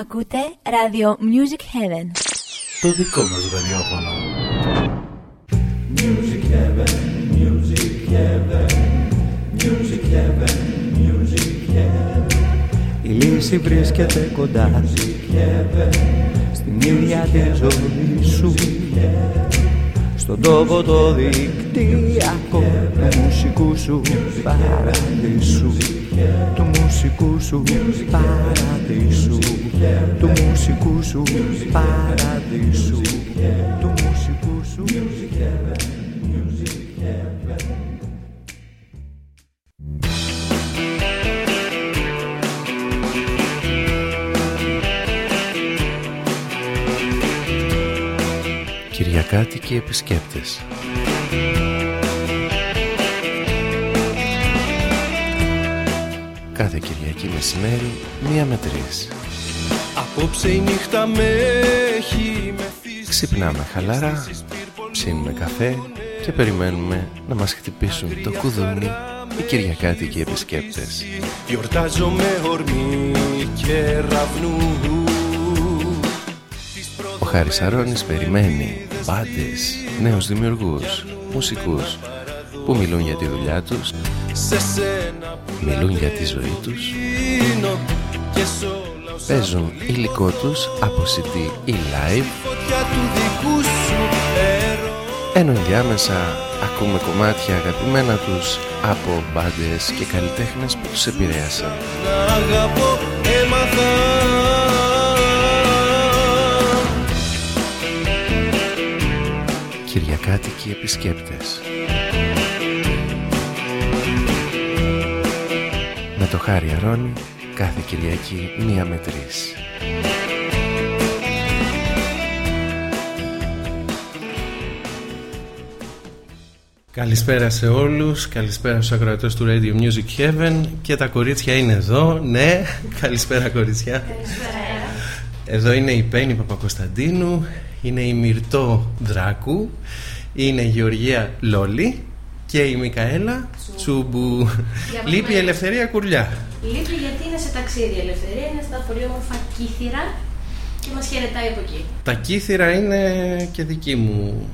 Ακούτε ράδιο Music Heaven. Το δικό μας ραδιόφωνο. Music Heaven, Music Heaven, Music Heaven, Music Heaven. Η λύση βρίσκεται κοντά Music Heaven, στην ίδια τη ζωή σου. Στον τόπο το δικτυακό του μουσικού σου παραδείσου του μουσικού σου παραδείσου του μουσικού σου παραδείσου του μουσικού σου Κυριακάτικοι επισκέπτες. Κάθε Κυριακή μεσημέρι, μία με τρεις. Απόψε η νύχτα με έχει μεθύσει Ξυπνάμε χαλαρά, ψήνουμε καφέ και περιμένουμε να μας χτυπήσουν το κουδούνι οι Κυριακάτικοι επισκέπτες. Γιορτάζω με ορμή κεραυνού Ο Χάρης Αρώνης περιμένει μπάντες, νέους δημιουργούς, μουσικούς που μιλούν για τη δουλειά τους, Σε σένα που μιλούν για τη ζωή τους, πίνω Και σ' όλα όσα παίζουν υλικό τους από CD ή live, φωτιά του δικού σου έρωτα ενώ ενδιάμεσα ακούμε κομμάτια αγαπημένα τους από μπάντες και καλλιτέχνες που τους επηρέασαν. να αγαπώ έμαθα Κυριακάτικοι επισκέπτες. Με το Χάρη Αρώνη κάθε Κυριακή μία με τρεις. Καλησπέρα σε όλους, καλησπέρα στους ακροατές του Radio Music Heaven και τα κορίτσια είναι εδώ, ναι, καλησπέρα κορίτσια. Εδώ είναι η Πέννη Παπακοσταντίνου, είναι η Μυρτώ Δράκου, είναι η Γεωργία Λόλη και η Μικαέλα Τσούμπου. Λείπει η Ελευθερία Κουρλιά. Λείπει γιατί είναι σε ταξίδι η ελευθερία, είναι στα πολύ όμορφα κύθυρα και μας χαιρετάει από εκεί. Τα κύθυρα είναι και δική μου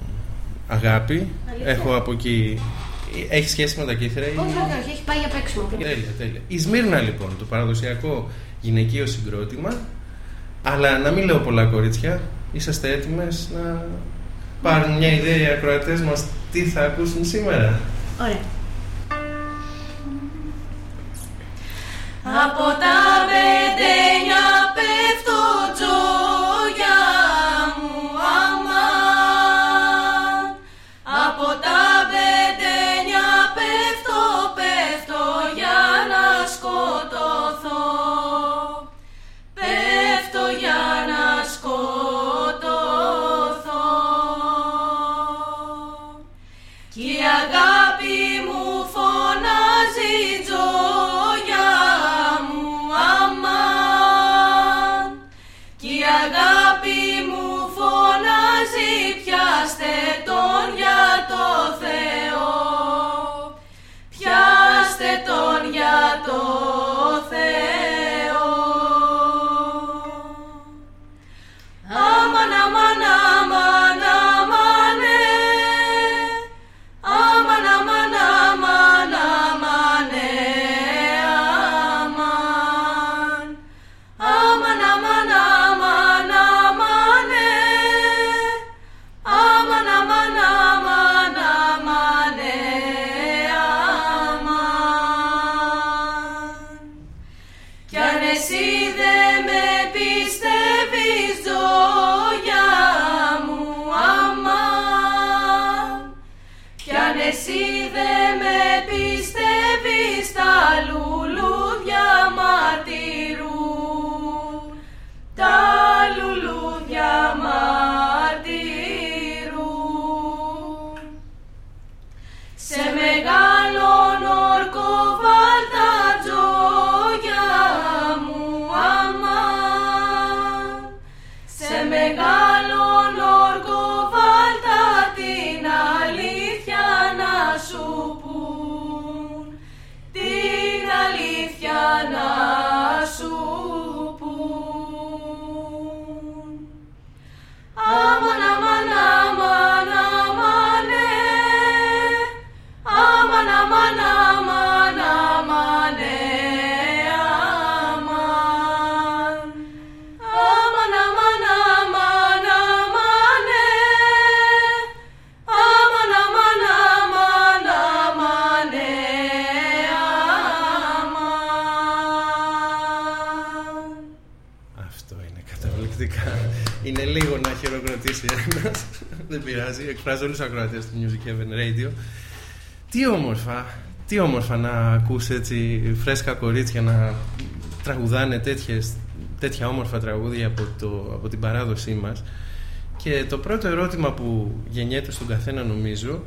αγάπη. Αλήθεια; Έχω από εκεί... Έχει σχέση με τα κύθυρα ή... Όχι, όχι, όχι, έχει πάει για παίξιμο. Τέλεια, τέλεια. Η Σμύρνα λοιπόν, το παραδοσιακό γυναικείο συγκρότημα. Αλλά να μην λέω πολλά κορίτσια, είσαστε έτοιμες να πάρουν μια ιδέα οι ακροατές μας τι θα ακούσουν σήμερα; Ωραία. Από τα μπεντένια πέφτω τζόγια τι όμορφα να ακούς έτσι φρέσκα κορίτσια να τραγουδάνε τέτοιες, τέτοια όμορφα τραγούδια από, το, από την παράδοσή μας. Και το πρώτο ερώτημα που γεννιέται στον καθένα νομίζω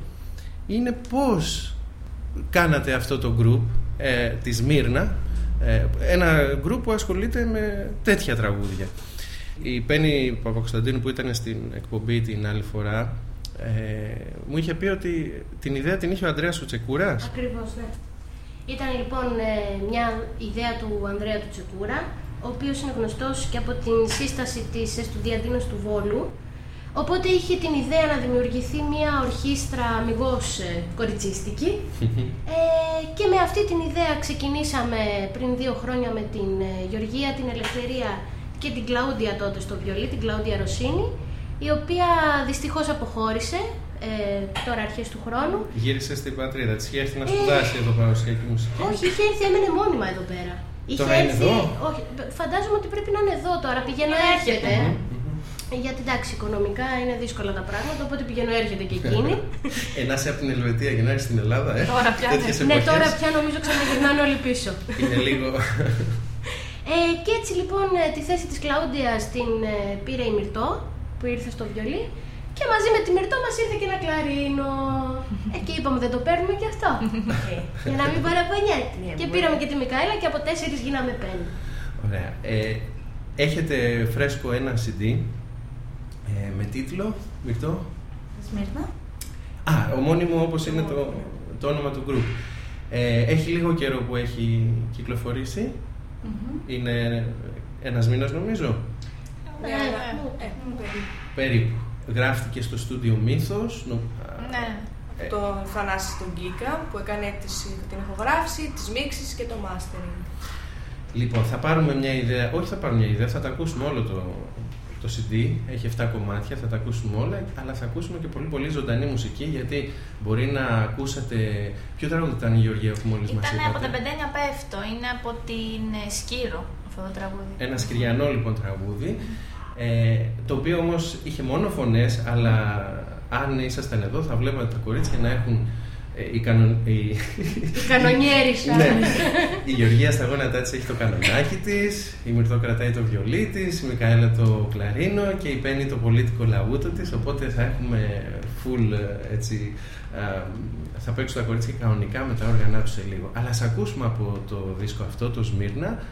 είναι πώς κάνατε αυτό το group ε, της Μύρνα ε, ένα group που ασχολείται με τέτοια τραγούδια. Η Πέννη Παπακοσταντίνου που ήταν στην εκπομπή την άλλη φορά ε, μου είχε πει ότι την ιδέα την είχε ο Ανδρέας ο Τσεκούρας. Ακριβώς, ναι. Ήταν λοιπόν ε, μια ιδέα του Ανδρέα του Τσεκούρα, ο οποίος είναι γνωστός και από την σύσταση της Εστουδιαντίνος του Βόλου, Οπότε είχε την ιδέα να δημιουργηθεί μια ορχήστρα αμυγός ε, κοριτσίστικη ε, και με αυτή την ιδέα ξεκινήσαμε πριν δύο χρόνια με την ε, Γεωργία, την Ελευθερία και την Κλαούντια τότε στο βιολί, την Κλαούντια Ρωσίνη η οποία δυστυχώς αποχώρησε ε, τώρα αρχές του χρόνου. Γύρισε στην πατρίδα της, είχε έρθει να σπουδάσει εδώ παραδοσιακή μουσική. Όχι, είχε έρθει, έμενε μόνιμα εδώ πέρα. Τώρα είναι εδώ; Όχι, φαντάζομαι ότι πρέπει να είναι εδώ τώρα, πηγαίνω έρχεται. Γιατί εντάξει, οικονομικά είναι δύσκολα τα πράγματα, οπότε πηγαίνω έρχεται και εκείνη. Ένα από την Ελβετία για να έρθεις στην Ελλάδα, ε. Τώρα πια. ναι, τώρα πια νομίζω ξαναγυρνάνε όλοι πίσω. Είναι λίγο. Ε, και έτσι λοιπόν ε, τη θέση της Κλαούντια την ε, πήρε η Μυρτό που ήρθε στο βιολί και μαζί με τη Μυρτό μας ήρθε και ένα κλαρίνο. ε, και είπαμε δεν το παίρνουμε και αυτό. Ε, για να μην παραπονιέται. Ναι, και πήραμε και τη Μικαέλα και από τέσσερις γίναμε πέντε. Ωραία. Ε, έχετε φρέσκο ένα CD ε, με τίτλο, Μυρτό. Σμύρνα. Α, ομώνυμο όπως είναι το, το όνομα του group. Ε, έχει λίγο καιρό που έχει κυκλοφορήσει. Είναι ένας μήνας νομίζω. Ναι, Ναι, ναι. ε, Περίπου. Γράφτηκε στο στούντιο Μύθος. νο- Ναι. Ε. Το Θανάσης τον Γκίκα που έκανε τις, την ηχογράφηση, τις μίξεις και το mastering. Λοιπόν, θα πάρουμε μια ιδέα. Όχι, θα πάρουμε μια ιδέα, θα τα ακούσουμε όλο το, το CD. Έχει 7 κομμάτια, θα τα ακούσουμε όλα. Αλλά θα ακούσουμε και πολύ πολύ ζωντανή μουσική γιατί μπορεί να ακούσατε. Ποιο τραγούδι ήταν η Γεωργία που μόλις μας Ήταν είπατε. από τα Πεντένια Πέφτο, είναι από την ε, Σκύρο αυτό το τραγούδι. Ένα σκυριανό λοιπόν τραγούδι. Ε, το οποίο όμως είχε μόνο φωνές, αλλά αν ήσασταν εδώ θα βλέπατε τα κορίτσια να έχουν. Ε, η κανον... η... Η κανονιέρισα. ναι. Η Γεωργία στα γόνατά της έχει το κανονάκι της, η Μυρτό κρατάει το βιολί της, η Μικαέλα το κλαρίνο και η Πέννη το πολίτικο λαούτο της. Οπότε θα έχουμε full ε, έτσι. α, θα παίξουν τα κορίτσια κανονικά με τα όργανα τους σε λίγο. Αλλά ας ακούσουμε από το δίσκο αυτό, το Σμύρνα,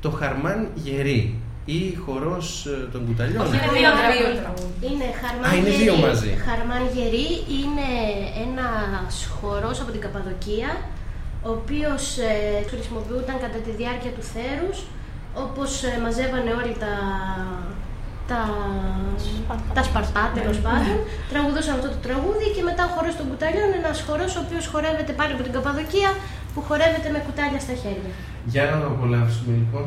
το Χαρμάν Γερή ή χορός ε, των κουταλιών. Όχι, είναι δύο τραγούδια. Είναι Χαρμάν Α, είναι Γερή. δύο μαζί. Χαρμάν Γερή είναι ένας χορός από την Καπαδοκία, ο οποίος ε, χρησιμοποιούταν κατά τη διάρκεια του θέρους, όπως ε, μαζεύανε όλοι τα, τα, τα σπαρτά τέλος πάντων, τραγουδούσαν αυτό το τραγούδι και μετά ο χορός των κουταλιών, ένας χορός ο οποίος χορεύεται πάλι από την Καπαδοκία, που χορεύεται με κουτάλια στα χέρια. Για να το απολαύσουμε λοιπόν.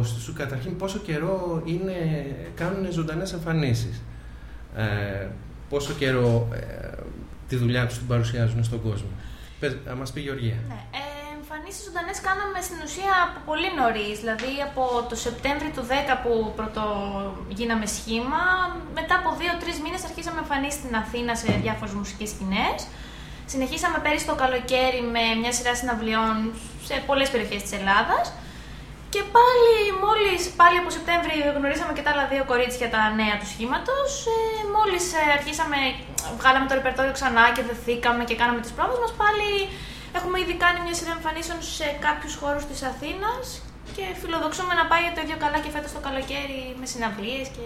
Τις εντυπώσεις σου. Καταρχήν πόσο καιρό είναι, κάνουν ζωντανές εμφανίσεις. Ε, πόσο καιρό ε, τη δουλειά τους την παρουσιάζουν στον κόσμο. Πες, να μας πει η Γεωργία. Ναι. Ε, εμφανίσεις ζωντανές κάναμε στην ουσία από πολύ νωρίς, δηλαδή από το Σεπτέμβριο του 10 που πρώτο γίναμε σχήμα. Μετά από δύο-τρεις μήνες αρχίσαμε εμφανίσεις στην Αθήνα σε διάφορες μουσικές σκηνές. Συνεχίσαμε πέρυσι το καλοκαίρι με μια σειρά συναυλιών σε πολλές περιοχές της Ελλάδας. Και πάλι, μόλις πάλι από Σεπτέμβρη γνωρίσαμε και τα άλλα δύο κορίτσια τα νέα του σχήματος. Ε, μόλις ε, αρχίσαμε, βγάλαμε το ρεπερτόριο ξανά και δεθήκαμε και κάναμε τις πρόβες μας, πάλι έχουμε ήδη κάνει μια σειρά εμφανίσεων σε κάποιους χώρους της Αθήνας και φιλοδοξούμε να πάει το ίδιο καλά και φέτος το καλοκαίρι με συναυλίες και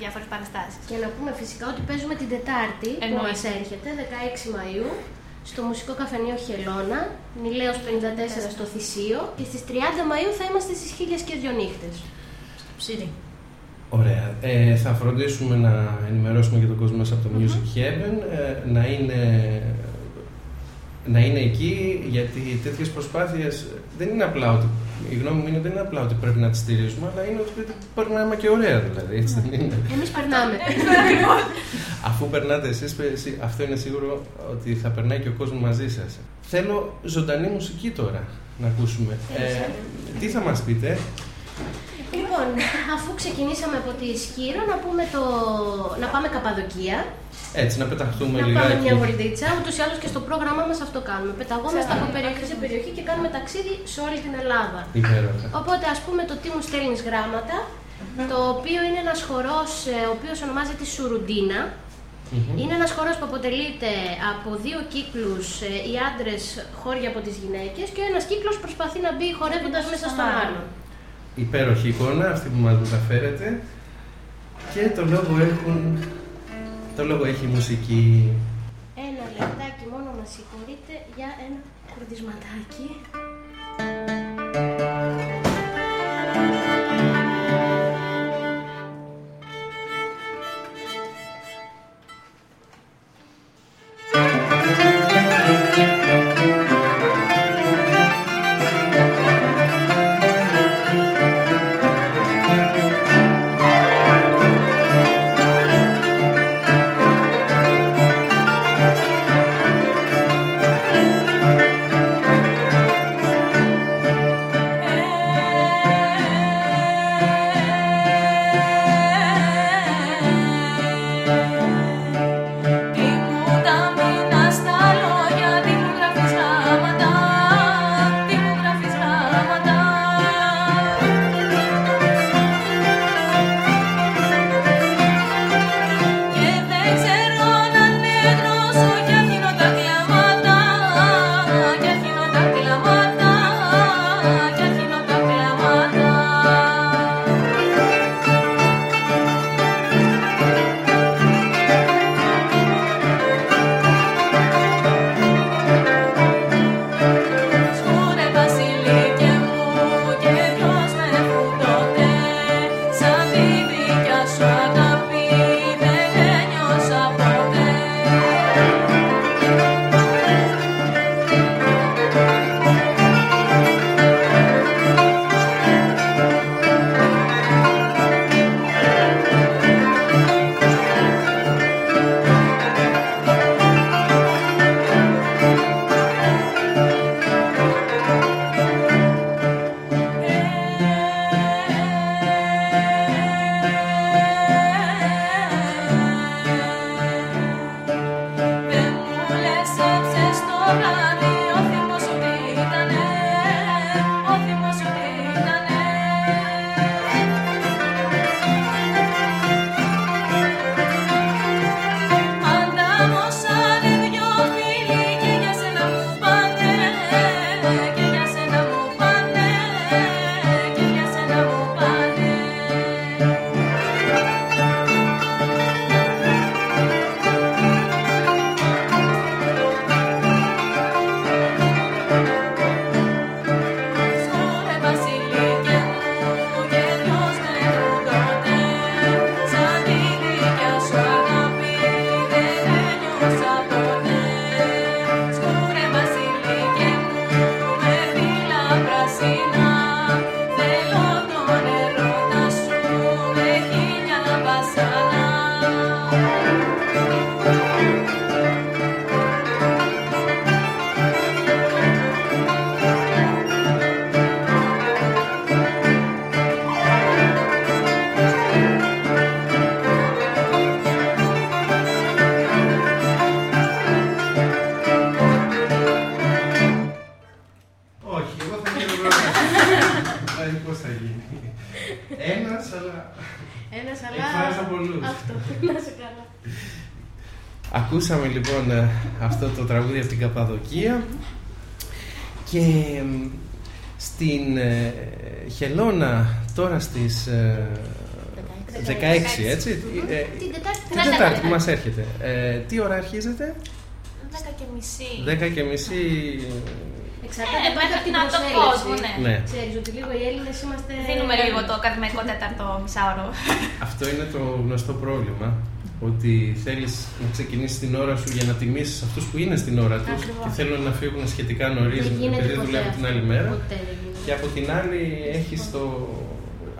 διάφορες παραστάσεις. Και να πούμε φυσικά ότι παίζουμε την Τετάρτη που Εννοείται. μας έρχεται, 16 Μαΐου, στο Μουσικό Καφενείο Χελώνα, Νηλαίος 54 στο Θησίο και στις 30 Μαΐου θα είμαστε στις Χίλιες και Δυο Νύχτες. Ψήρι. Ωραία. Ε, θα φροντίσουμε να ενημερώσουμε και τον κόσμο μέσα από το Music Heaven ε, να είναι να είναι εκεί γιατί τέτοιες προσπάθειες δεν είναι απλά ότι. Η γνώμη μου είναι δεν είναι απλά ότι πρέπει να τι στηρίζουμε, αλλά είναι ότι πρέπει- περνάμε και ωραία δηλαδή. Έτσι δεν είναι. Εμείς περνάμε. Αφού περνάτε εσείς, αυτό είναι σίγουρο ότι θα περνάει και ο κόσμος μαζί σας. Θέλω ζωντανή μουσική τώρα να ακούσουμε. Ε, τι θα μας πείτε, λοιπόν, αφού ξεκινήσαμε από τη Σκύρο, να, πούμε το... να πάμε Καπαδοκία. έτσι να πεταχτούμε Να λιγάκι. πάμε μια βολτίτσα. Ούτως ή άλλως και στο πρόγραμμά μας αυτό κάνουμε. Πεταγόμαστε από περιοχή σε περιοχή και κάνουμε ταξίδι σε όλη την Ελλάδα. Υπέροχα. Οπότε ας πούμε το τι μου στέλνεις γράμματα, το οποίο είναι ένας χορός ε, ο οποίος ονομάζεται Σουρουντίνα. Μμμ. Είναι ένας χορός που αποτελείται από δύο κύκλους, ε, οι άντρες χώρια από τις γυναίκες και ο ένας κύκλος προσπαθεί να μπει χορεύοντας μέσα στον άλλο. Υπέροχη εικόνα αυτή που μας μεταφέρετε και το λόγο έχουν το λόγο έχει η μουσική Ένα λεπτάκι μόνο να συγχωρείτε για ένα κουρδισματάκι. Λοιπόν ε, αυτό το τραγούδι από την Καπαδοκία και μ, στην ε, Χελώνα τώρα στις ε, 16 έτσι ε, Την Τετάρτη την Τετάρτη που μας έρχεται ε, τι ώρα αρχίζετε; 10 και μισή. 10 και μισή Εξαρτάται Ε, πάντα από την να το προσέλευση. κόσμο, ναι. ναι. Ξέρεις ότι λίγο οι Έλληνες είμαστε... Δίνουμε λίγο το ακαδημαϊκό τέταρτο μισάωρο. αυτό είναι το γνωστό πρόβλημα ότι θέλεις να ξεκινήσεις την ώρα σου για να τιμήσεις αυτούς που είναι στην ώρα τους Ακριβώς. και θέλουν να φύγουν σχετικά νωρίς Δεν γίνεται επειδή ποτέ δουλεύουν την αυτό. άλλη μέρα Ποτέ δεν γίνεται. Και από την άλλη έχεις το...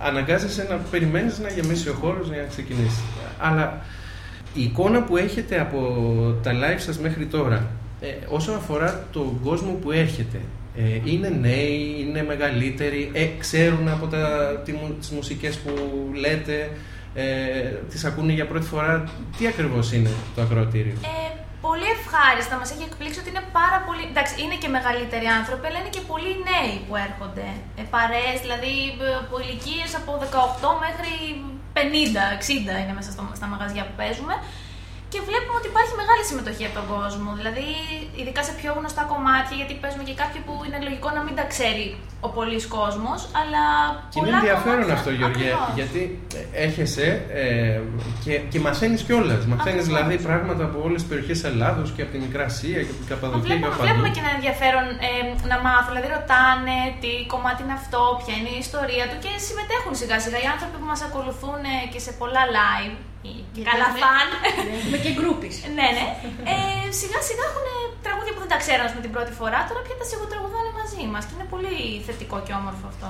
Αναγκάζεσαι να περιμένεις να γεμίσει ο χώρος για να ξεκινήσεις. Αλλά η εικόνα που έχετε από τα live σας μέχρι τώρα, ε, όσον αφορά τον κόσμο που έρχεται, ε, είναι νέοι, είναι μεγαλύτεροι, ε, ξέρουν από τα, τι, μου- τις μουσικές που λέτε, ε, τις ακούνε για πρώτη φορά. Τι ακριβώς είναι το ακροατήριο; Ε, πολύ ευχάριστα. Μας έχει εκπλήξει ότι είναι πάρα πολύ. Εντάξει, είναι και μεγαλύτεροι άνθρωποι, αλλά είναι και πολλοί νέοι που έρχονται. Ε, Παρέ, δηλαδή ε, από ηλικίες από 18 μέχρι 50-60 είναι μέσα στο, στα μαγαζιά που παίζουμε. Και βλέπουμε ότι υπάρχει μεγάλη συμμετοχή από τον κόσμο. Δηλαδή, ειδικά σε πιο γνωστά κομμάτια, γιατί παίζουμε και κάποια που είναι λογικό να μην τα ξέρει ο πολλής κόσμος, αλλά. Και είναι πολλά ενδιαφέρον κομμάτια- αυτό, Γεωργία, Ακριβώς. γιατί έρχεσαι ε, και, και μαθαίνεις κιόλας. Μαθαίνεις Ακριβώς. δηλαδή πράγματα από όλες τις περιοχές Ελλάδος και από την Μικρά Ασία και από την Μα Καπαδοκία και Βλέπουμε, από βλέπουμε παντού. και ένα ενδιαφέρον ε, να μάθουν. Δηλαδή, ρωτάνε τι κομμάτι είναι αυτό, ποια είναι η ιστορία του και συμμετέχουν σιγά σιγά. Οι άνθρωποι που μας ακολουθούν ε, και σε πολλά live, οι Γιατί καλά έχουμε- φαν. Έχουμε και γκρούπις. ναι, ναι. Ε, σιγά σιγά έχουν τραγούδια που δεν τα ξέραν με την πρώτη φορά, τώρα πια τα σιγοτραγουδάνε μαζί μας και είναι πολύ θετικό και όμορφο αυτό.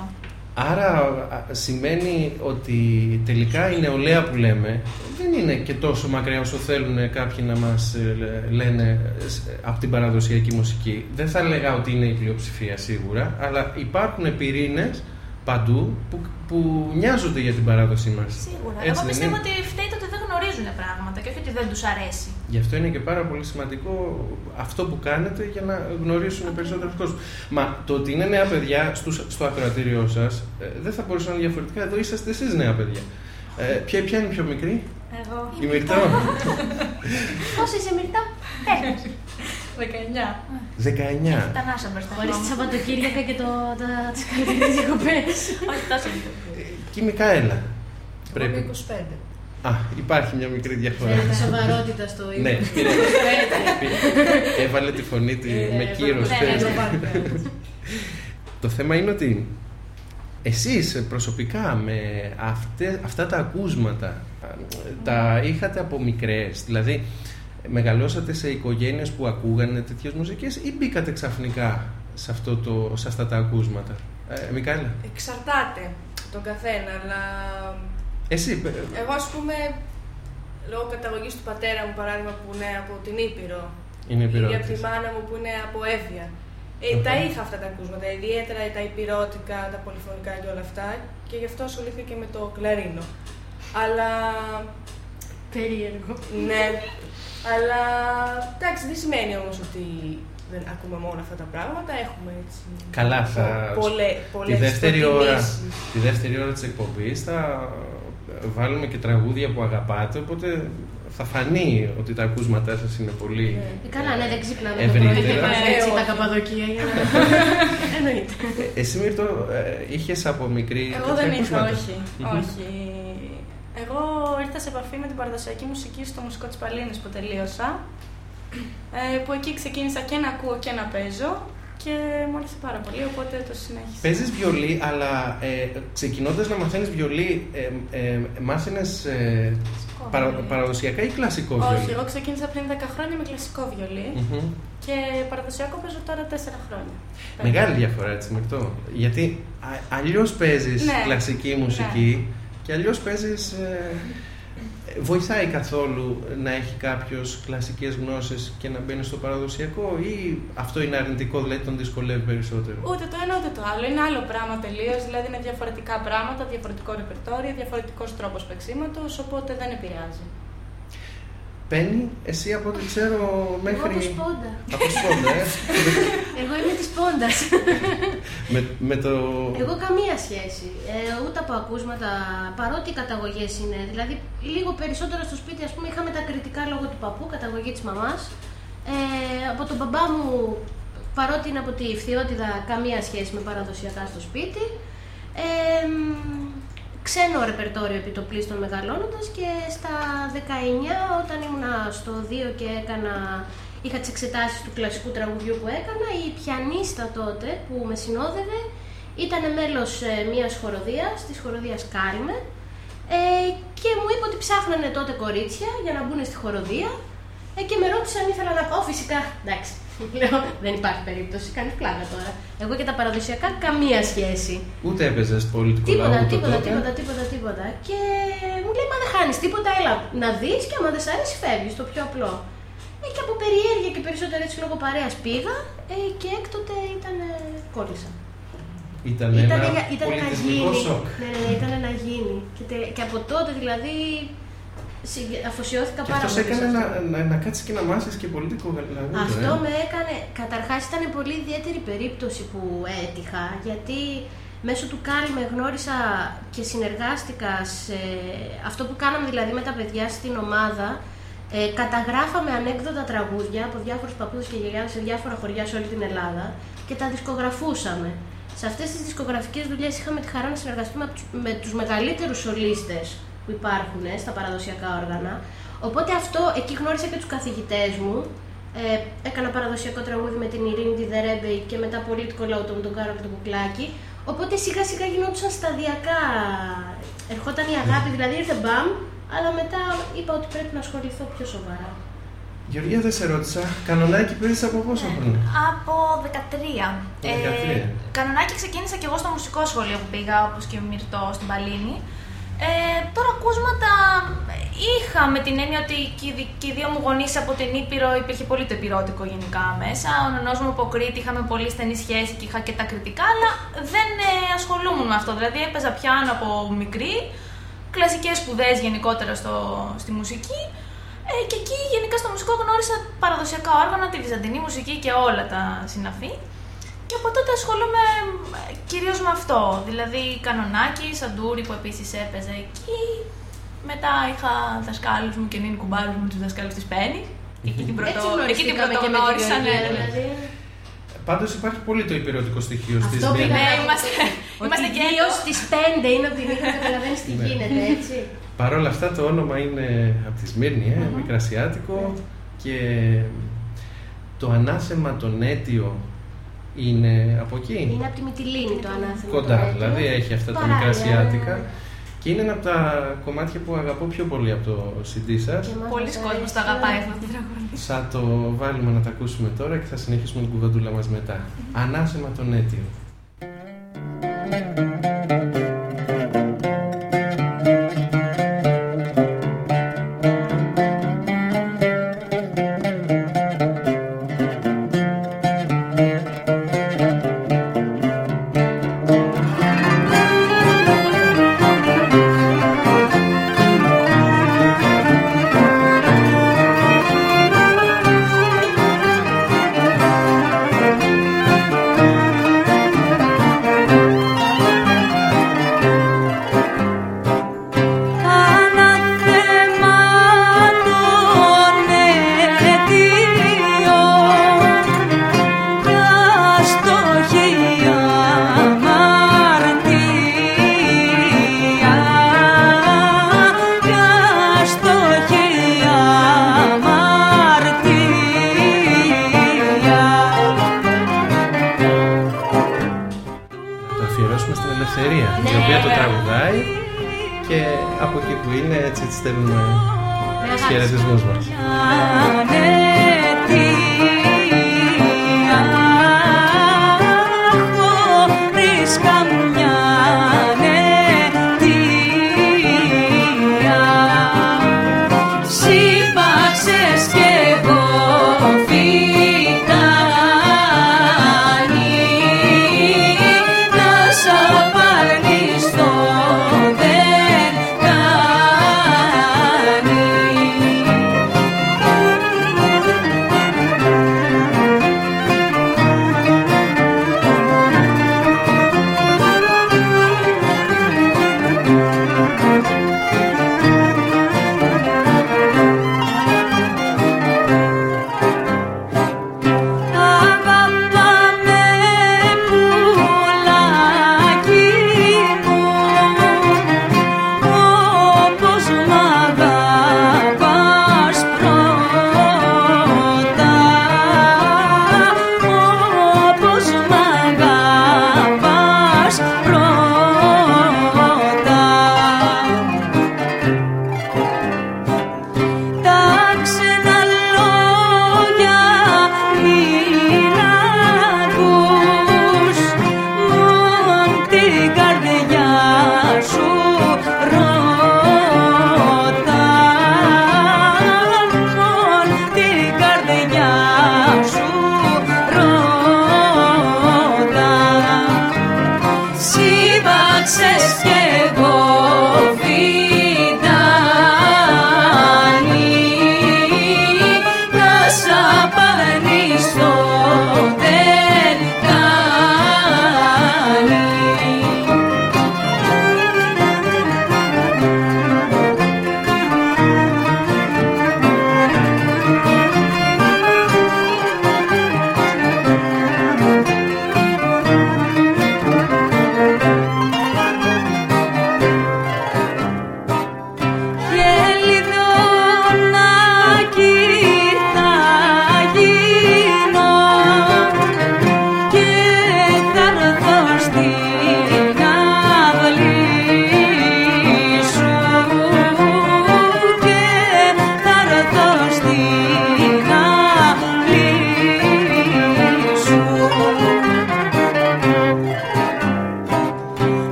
Άρα α, σημαίνει ότι τελικά η νεολαία που λέμε δεν είναι και τόσο μακριά όσο θέλουν κάποιοι να μας ε, λέ- λένε ε, σ- από την παραδοσιακή μουσική. Δεν θα λέγα ότι είναι η πλειοψηφία σίγουρα, αλλά υπάρχουν πυρήνες παντού που, που νοιάζονται για την παράδοσή μας. Σίγουρα. Έτσι Εγώ δεν πιστεύω είναι; ότι φταίει το ότι δεν γνωρίζουν πράγματα και όχι ότι δεν τους αρέσει. Γι' αυτό είναι και πάρα πολύ σημαντικό αυτό που κάνετε για να γνωρίσουν περισσότερο κόσμος. Μα το ότι είναι νέα παιδιά στους, στο ακροατήριό σας, δεν θα μπορούσε να είναι διαφορετικά. Εδώ είσαστε εσείς νέα παιδιά. Ε, ποια, ποια είναι η πιο μικρή, Εγώ. η Μυρτώ. Πώς είσαι Μυρτά; 19. 19. Τα νάσα μπροστά. Χωρίς τη Σαββατοκύριακα και το, τα, τις καλύτερες διακοπές. Όχι τόσο λίγο. Ε, Και η Μικαέλα. Εγώ Πρέπει. είμαι 25. Α, υπάρχει μια μικρή διαφορά. Θέλετε σοβαρότητα στο ναι, ίδιο. πήρε, πήρε- έβαλε τη φωνή τη Ε, με ε, κύρος. ναι, ναι, πες. ναι. Το πάρω πέρα. Το θέμα είναι ότι εσείς προσωπικά με αυτέ, αυτά τα ακούσματα α, τα είχατε από μικρές, δηλαδή μεγαλώσατε σε οικογένειες που ακούγανε τέτοιες μουσικές ή μπήκατε ξαφνικά σε, αυτό το, σε αυτά τα ακούσματα; Ε, Μικάλα, Εξαρτάται τον καθένα, αλλά εσύ, πε- εγώ ας πούμε, λόγω καταγωγής του πατέρα μου παράδειγμα που είναι από την Ήπειρο είναι ή από τη επιρρότης. μάνα μου που είναι από Εύβοια. Ε, Τα είχα αυτά τα ακούσματα, ιδιαίτερα τα υπηρώτικα, τα πολυφωνικά και όλα αυτά και γι' αυτό ασχολήθηκα και με το κλαρίνο. Αλλά Περίεργο. Ναι, αλλά εντάξει, δεν σημαίνει όμως ότι δεν ακούμε μόνο αυτά τα πράγματα. Έχουμε έτσι. Καλά, θα, Πολλέ, τη, πολλές δεύτερη ώρα, προτιμήσεις. τη δεύτερη ώρα της εκπομπής θα βάλουμε και τραγούδια που αγαπάτε, οπότε θα φανεί ότι τα ακούσματά σας είναι πολύ... Ε, καλά, ναι, δεν ξυπνάμε το Ευρύτερα. πρωί και πάμε έτσι Ε, τα όχι. καπαδοκία για να... Εννοείται. Ε, Εσύ Μύρτο, ε, είχες από μικρή Εγώ τέτοια δεν είχα, ακούσματα; όχι. Μμμ. όχι. Εγώ ήρθα σε επαφή με την παραδοσιακή μουσική στο μουσικό της Παλίνης που τελείωσα. Ε, που εκεί ξεκίνησα και να ακούω και να παίζω και μου άρεσε πάρα πολύ, οπότε το συνέχισα. Παίζεις βιολί, αλλά ε, ξεκινώντας να μαθαίνεις βιολί, ε, ε, μάθαινες ε, παρα- παραδοσιακά ή κλασικό βιολί; Όχι, εγώ ξεκίνησα πριν 10 χρόνια με κλασικό βιολί Μμμ. και παραδοσιακό παίζω τώρα 4 χρόνια. Μεγάλη διαφορά έτσι Μύρτο. Γιατί α, αλλιώς παίζεις Ναι. κλασική μουσική και αλλιώς παίζεις... ε, βοηθάει καθόλου να έχει κάποιος κλασικές γνώσεις και να μπαίνει στο παραδοσιακό ή αυτό είναι αρνητικό, δηλαδή τον δυσκολεύει περισσότερο; Ούτε το ένα ούτε το άλλο. Είναι άλλο πράγμα τελείως. Δηλαδή είναι διαφορετικά πράγματα, διαφορετικό ρεπερτόριο, διαφορετικός τρόπος παίξήματος, οπότε δεν επηρεάζει. Πένι, εσύ από ό,τι ξέρω Εγώ μέχρι... από σπόντα. Από σπόντα, ε. Εγώ είμαι της πόντας. με, με το... Εγώ καμία σχέση. Ε, ούτε από ακούσματα, παρότι οι καταγωγές είναι. Δηλαδή, λίγο περισσότερο στο σπίτι, ας πούμε, είχαμε τα κριτικά λόγω του παππού, καταγωγή της μαμάς. Ε, από τον μπαμπά μου, παρότι είναι από τη φθιότητα, καμία σχέση με παραδοσιακά στο σπίτι. Ε, μ, ξένο ρεπερτόριο επιτοπλίστων μεγαλώνοντας και στα 19 όταν ήμουνα στο 2 και έκανα, είχα τις εξετάσεις του κλασικού τραγουδιού που έκανα, η πιανίστα τότε που με συνόδευε ήταν μέλος ε, μιας χοροδίας, της χοροδίας Κάλμε ε, και μου είπε ότι ψάχνανε τότε κορίτσια για να μπουν στη χοροδία ε, και με ρώτησαν αν ήθελα να πάω φυσικά. Εντάξει, λέω δεν υπάρχει περίπτωση, κάνει πλάκα τώρα. Εγώ και τα παραδοσιακά καμία σχέση. Ούτε έπαιζες πολιτικό Τίποτα, λαό τίποτα, τότε; τίποτα, τίποτα, τίποτα. Και μου λέει, μα δεν χάνεις τίποτα, έλα να δεις και άμα δεν σ' αρέσει, φεύγεις. Το πιο απλό. Ε, και από περιέργεια και περισσότερο έτσι λόγω παρέας πήγα ε, και έκτοτε ήταν. Ε, κόλλησα. Ήταν, Ήτανε ένα για- ήτανε να πολιτισμικό γίνει. σοκ. Ναι, ναι, ναι, ήταν να γίνει. Και, τε- και από τότε δηλαδή συ- αφοσιώθηκα Και πάρα αυτός πολύ. σε έκανε αυτό. να, να, να κάτσει και να μάθεις και πολιτικό λαγούδο. Αυτό ε. με έκανε. Καταρχάς ήταν πολύ ιδιαίτερη περίπτωση που έτυχα γιατί μέσω του Κάλι με γνώρισα και συνεργάστηκα σε αυτό που κάναμε δηλαδή με τα παιδιά στην ομάδα. Ε, καταγράφαμε ανέκδοτα τραγούδια από διάφορους παππούδες και γιαγιάδες σε διάφορα χωριά σε όλη την Ελλάδα και τα δισκογραφούσαμε. Σε αυτές τις δισκογραφικές δουλειές είχαμε τη χαρά να συνεργαστούμε με τους- με τους μεγαλύτερους σολίστες που υπάρχουν ε, στα παραδοσιακά όργανα. Οπότε αυτό, εκεί γνώρισα και τους καθηγητές μου. Ε, έκανα παραδοσιακό τραγούδι με την Ειρήνη τη Δερέμπεϊ και μετά πολίτικο λαό με τον Κάρο και τον Κουκλάκη. Οπότε σιγά σιγά γινόντουσαν σταδιακά. Ερχόταν η αγάπη, δηλαδή ήρθε μπαμ, αλλά μετά είπα ότι πρέπει να ασχοληθώ πιο σοβαρά. Γεωργία, δεν σε ρώτησα. Κανονάκι παίζει από πόσο χρόνο; Από 13. 13. κανονάκι ξεκίνησα και εγώ στο μουσικό σχολείο που πήγα, όπως και Μυρτώ στην Παλίνη. Ε, τώρα ακούσματα είχα με την έννοια ότι και οι, δι- και οι δύο μου γονείς από την Ήπειρο υπήρχε πολύ το επιρώτικο γενικά μέσα. Ο νονός μου από Κρήτη είχαμε πολύ στενή σχέση και είχα και τα κριτικά, αλλά δεν ε, ασχολούμουν με αυτό. Δηλαδή έπαιζα πιάνο από μικρή, κλασικές σπουδές γενικότερα στο, στη μουσική ε, και εκεί γενικά στο μουσικό γνώρισα παραδοσιακά όργανα, τη βυζαντινή μουσική και όλα τα συναφή. Και από τότε ασχολούμαι ε, κυρίως με αυτό. Δηλαδή κανονάκι, σαντούρι που επίσης έπαιζε εκεί. Μετά είχα δασκάλους μου και νυν κουμπάρους μου τους δασκάλους της Πέννη. Εκεί την, πρωτο... Έτσι εκεί την γνωριστήκαμε Πάντως υπάρχει πολύ το υπηρετικό στοιχείο στις Αυτό πήγα Ναι, να πω. είμαστε, Ότι είμαστε και δύο εδώ. στις πέντε είναι από την ίδια, καταλαβαίνεις τι Ναι. γίνεται, έτσι. Παρ' όλα αυτά το όνομα είναι από τη Σμύρνη, ε, μικρασιάτικο και το ανάθεμα τον αίτιο είναι από εκεί; Είναι από τη Μυτιλίνη το ανάθεμα. Κοντά, το αίτιο. δηλαδή έχει αυτά τα Παράλια, μικρασιάτικα. Ναι. Και είναι ένα από τα κομμάτια που αγαπώ πιο πολύ από το CD σας. Και εμάς Πολλοί μας κόσμος αρέσει. το αγαπάει αυτό το τραγούδι. Θα το βάλουμε να τα ακούσουμε τώρα και θα συνεχίσουμε την κουβεντούλα μας μετά. Ανάθεμα τον αίτιο.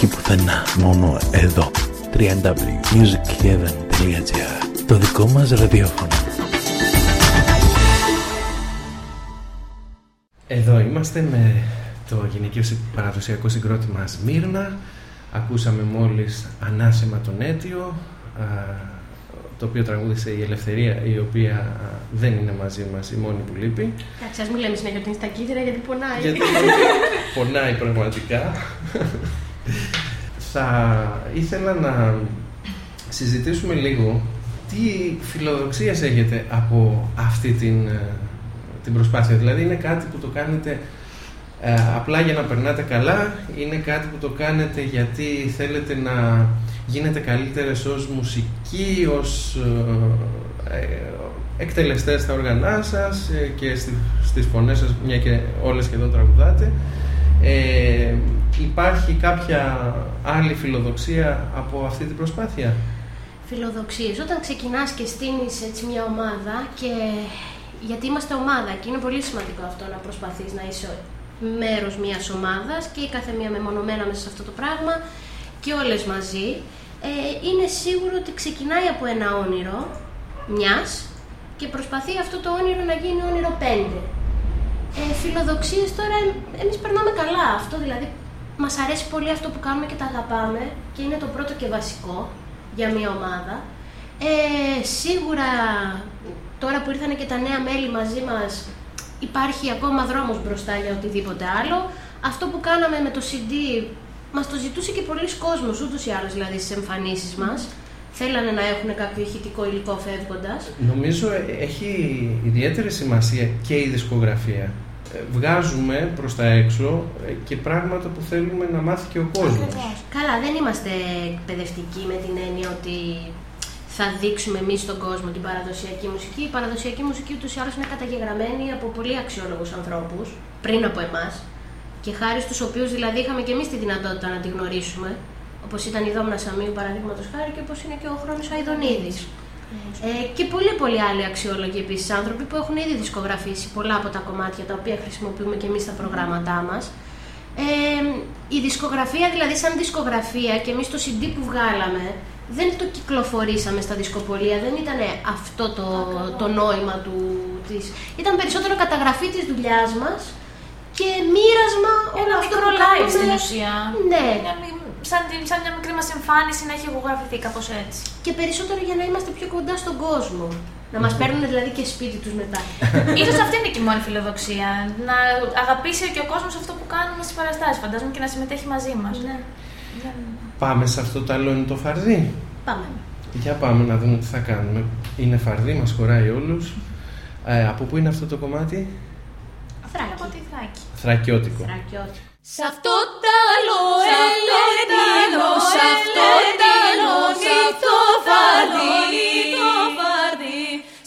Υπάρχει πουθενά, μόνο εδώ. www.musicheaven.gr Το δικό μας ραδιόφωνο. Εδώ είμαστε με το γυναικείο συ- παραδοσιακό συγκρότημα Σμύρνα. Ακούσαμε μόλις ανάσημα τον αίτιο, α, το οποίο τραγούδισε η Ελευθερία, η οποία α, δεν είναι μαζί μας, η μόνη που λείπει. Εντάξει, ας μην λέμε συνέχεια ότι είναι στα κύτταρα γιατί πονάει. Γιατί πονάει πραγματικά. Θα ήθελα να συζητήσουμε λίγο τι φιλοδοξίες έχετε από αυτή την, ε, την προσπάθεια. Δηλαδή είναι κάτι που το κάνετε ε, απλά για να περνάτε καλά, είναι κάτι που το κάνετε γιατί θέλετε να γίνετε καλύτερες ως μουσικοί, ως ε, ε, εκτελεστές στα όργανά σας ε, και στη, στις φωνές σας, μια και όλες σχεδόν τραγουδάτε. Ε, υπάρχει κάποια άλλη φιλοδοξία από αυτή την προσπάθεια; Φιλοδοξίες. Όταν ξεκινάς και στείνεις έτσι μια ομάδα και γιατί είμαστε ομάδα και είναι πολύ σημαντικό αυτό να προσπαθείς να είσαι μέρος μιας ομάδας και η κάθε μία μεμονωμένα μέσα σε αυτό το πράγμα και όλες μαζί ε, είναι σίγουρο ότι ξεκινάει από ένα όνειρο μιας και προσπαθεί αυτό το όνειρο να γίνει όνειρο πέντε. Ε, φιλοδοξίες τώρα ε, εμείς περνάμε καλά αυτό δηλαδή μας αρέσει πολύ αυτό που κάνουμε και τα αγαπάμε και είναι το πρώτο και βασικό για μια ομάδα. Ε, σίγουρα τώρα που ήρθαν και τα νέα μέλη μαζί μας υπάρχει ακόμα δρόμος μπροστά για οτιδήποτε άλλο. Αυτό που κάναμε με το CD μας το ζητούσε και πολλοί κόσμος ούτως ή άλλως δηλαδή στις εμφανίσεις μας. Θέλανε να έχουν κάποιο ηχητικό υλικό φεύγοντας. Νομίζω ε, έχει ιδιαίτερη σημασία και η δισκογραφία. Ε, Βγάζουμε προς τα έξω ε, και πράγματα που θέλουμε να μάθει και ο κόσμος. Καλά, δεν είμαστε εκπαιδευτικοί με την έννοια ότι θα δείξουμε εμείς στον κόσμο την παραδοσιακή μουσική. Η παραδοσιακή μουσική ούτως ή άλλως είναι καταγεγραμμένη από πολύ αξιόλογους ανθρώπους πριν από εμάς και χάρη στους οποίους δηλαδή είχαμε και εμείς τη δυνατότητα να τη γνωρίσουμε. Όπως ήταν η Δόμνα Σαμίου, παραδείγματος χάρη, και όπως είναι και ο Χρόνιο Αϊδονίδης. Ε, και πολλοί πολλοί άλλοι αξιόλογοι επίσης άνθρωποι που έχουν ήδη δισκογραφήσει πολλά από τα κομμάτια τα οποία χρησιμοποιούμε και εμείς στα προγράμματά μας. Ε, η δισκογραφία, δηλαδή σαν δισκογραφία και εμείς το CD που βγάλαμε, δεν το κυκλοφορήσαμε στα δισκοπολία, δεν ήταν αυτό το, το νόημα του, της... Ήταν περισσότερο καταγραφή της δουλειάς μας και μοίρασμα όλο Ένα αυτό μικρό που live κάνουμε. στην ουσία. Ναι. Μια μι- Σαν, τη- σαν μια μικρή μας εμφάνιση να έχει ηχογραφηθεί κάπως έτσι. Και περισσότερο για να είμαστε πιο κοντά στον κόσμο. Να μας παίρνουν δηλαδή και σπίτι τους μετά. Ίσως αυτή είναι και η μόνη φιλοδοξία. Να αγαπήσει και ο κόσμος αυτό που κάνουμε στις παραστάσεις. Φαντάζομαι και να συμμετέχει μαζί μας. Ναι. Πάμε σε αυτό το άλλο είναι το φαρδί. Πάμε. Για πάμε να δούμε τι θα κάνουμε. Είναι φαρδί, μας χωράει όλους. Ε, από πού είναι αυτό το κομμάτι; Θράκη. Από τη Θράκη. Θρακιώτικο. Θράκιώτη. Σ' αυτό τ' άλλο Ελληνίδο, σ' αυτό τ' αλώνει το φαρδί,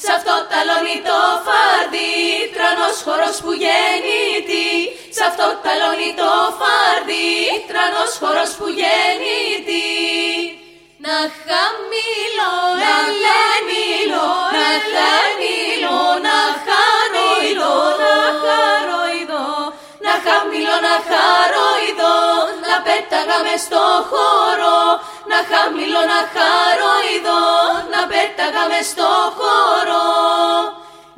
Σ' αυτό τ' αλώνει το φαρδί, τρανός χορός που γέννητη. Σ' αυτό τ' αλώνει το φαρδί, τρανός χορός που γέννητη. Να χαμηλώ, να χαμηλώ, να χαμηλώ, να χαροειδώ, να χαμηλώ, να χαροειδώ, να πέταγα μες στο χώρο, να χαμηλώ, να χαροειδώ, να πέταγα μες στο χώρο.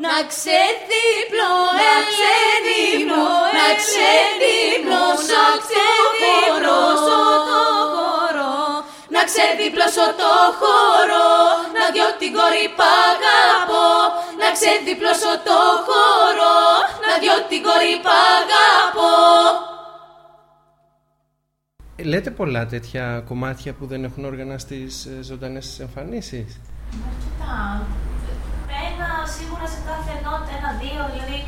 Να ξεδίπλω, να ξεδίπλω, να ξεδίπλω, να ξεδίπλωσω το χώρο, να ξεδίπλωσω το χώρο, να δυο την κόρη π' αγαπώ, να ξεδίπλωσω το χώρο, να δυο την κόρη π' αγαπώ. Λέτε πολλά τέτοια κομμάτια που δεν έχουν όργανα στις ε, ζωντανές εμφανίσεις. Αρκετά. Ένα σίγουρα σε κάθε ενότητα, ένα-δύο, δηλαδή.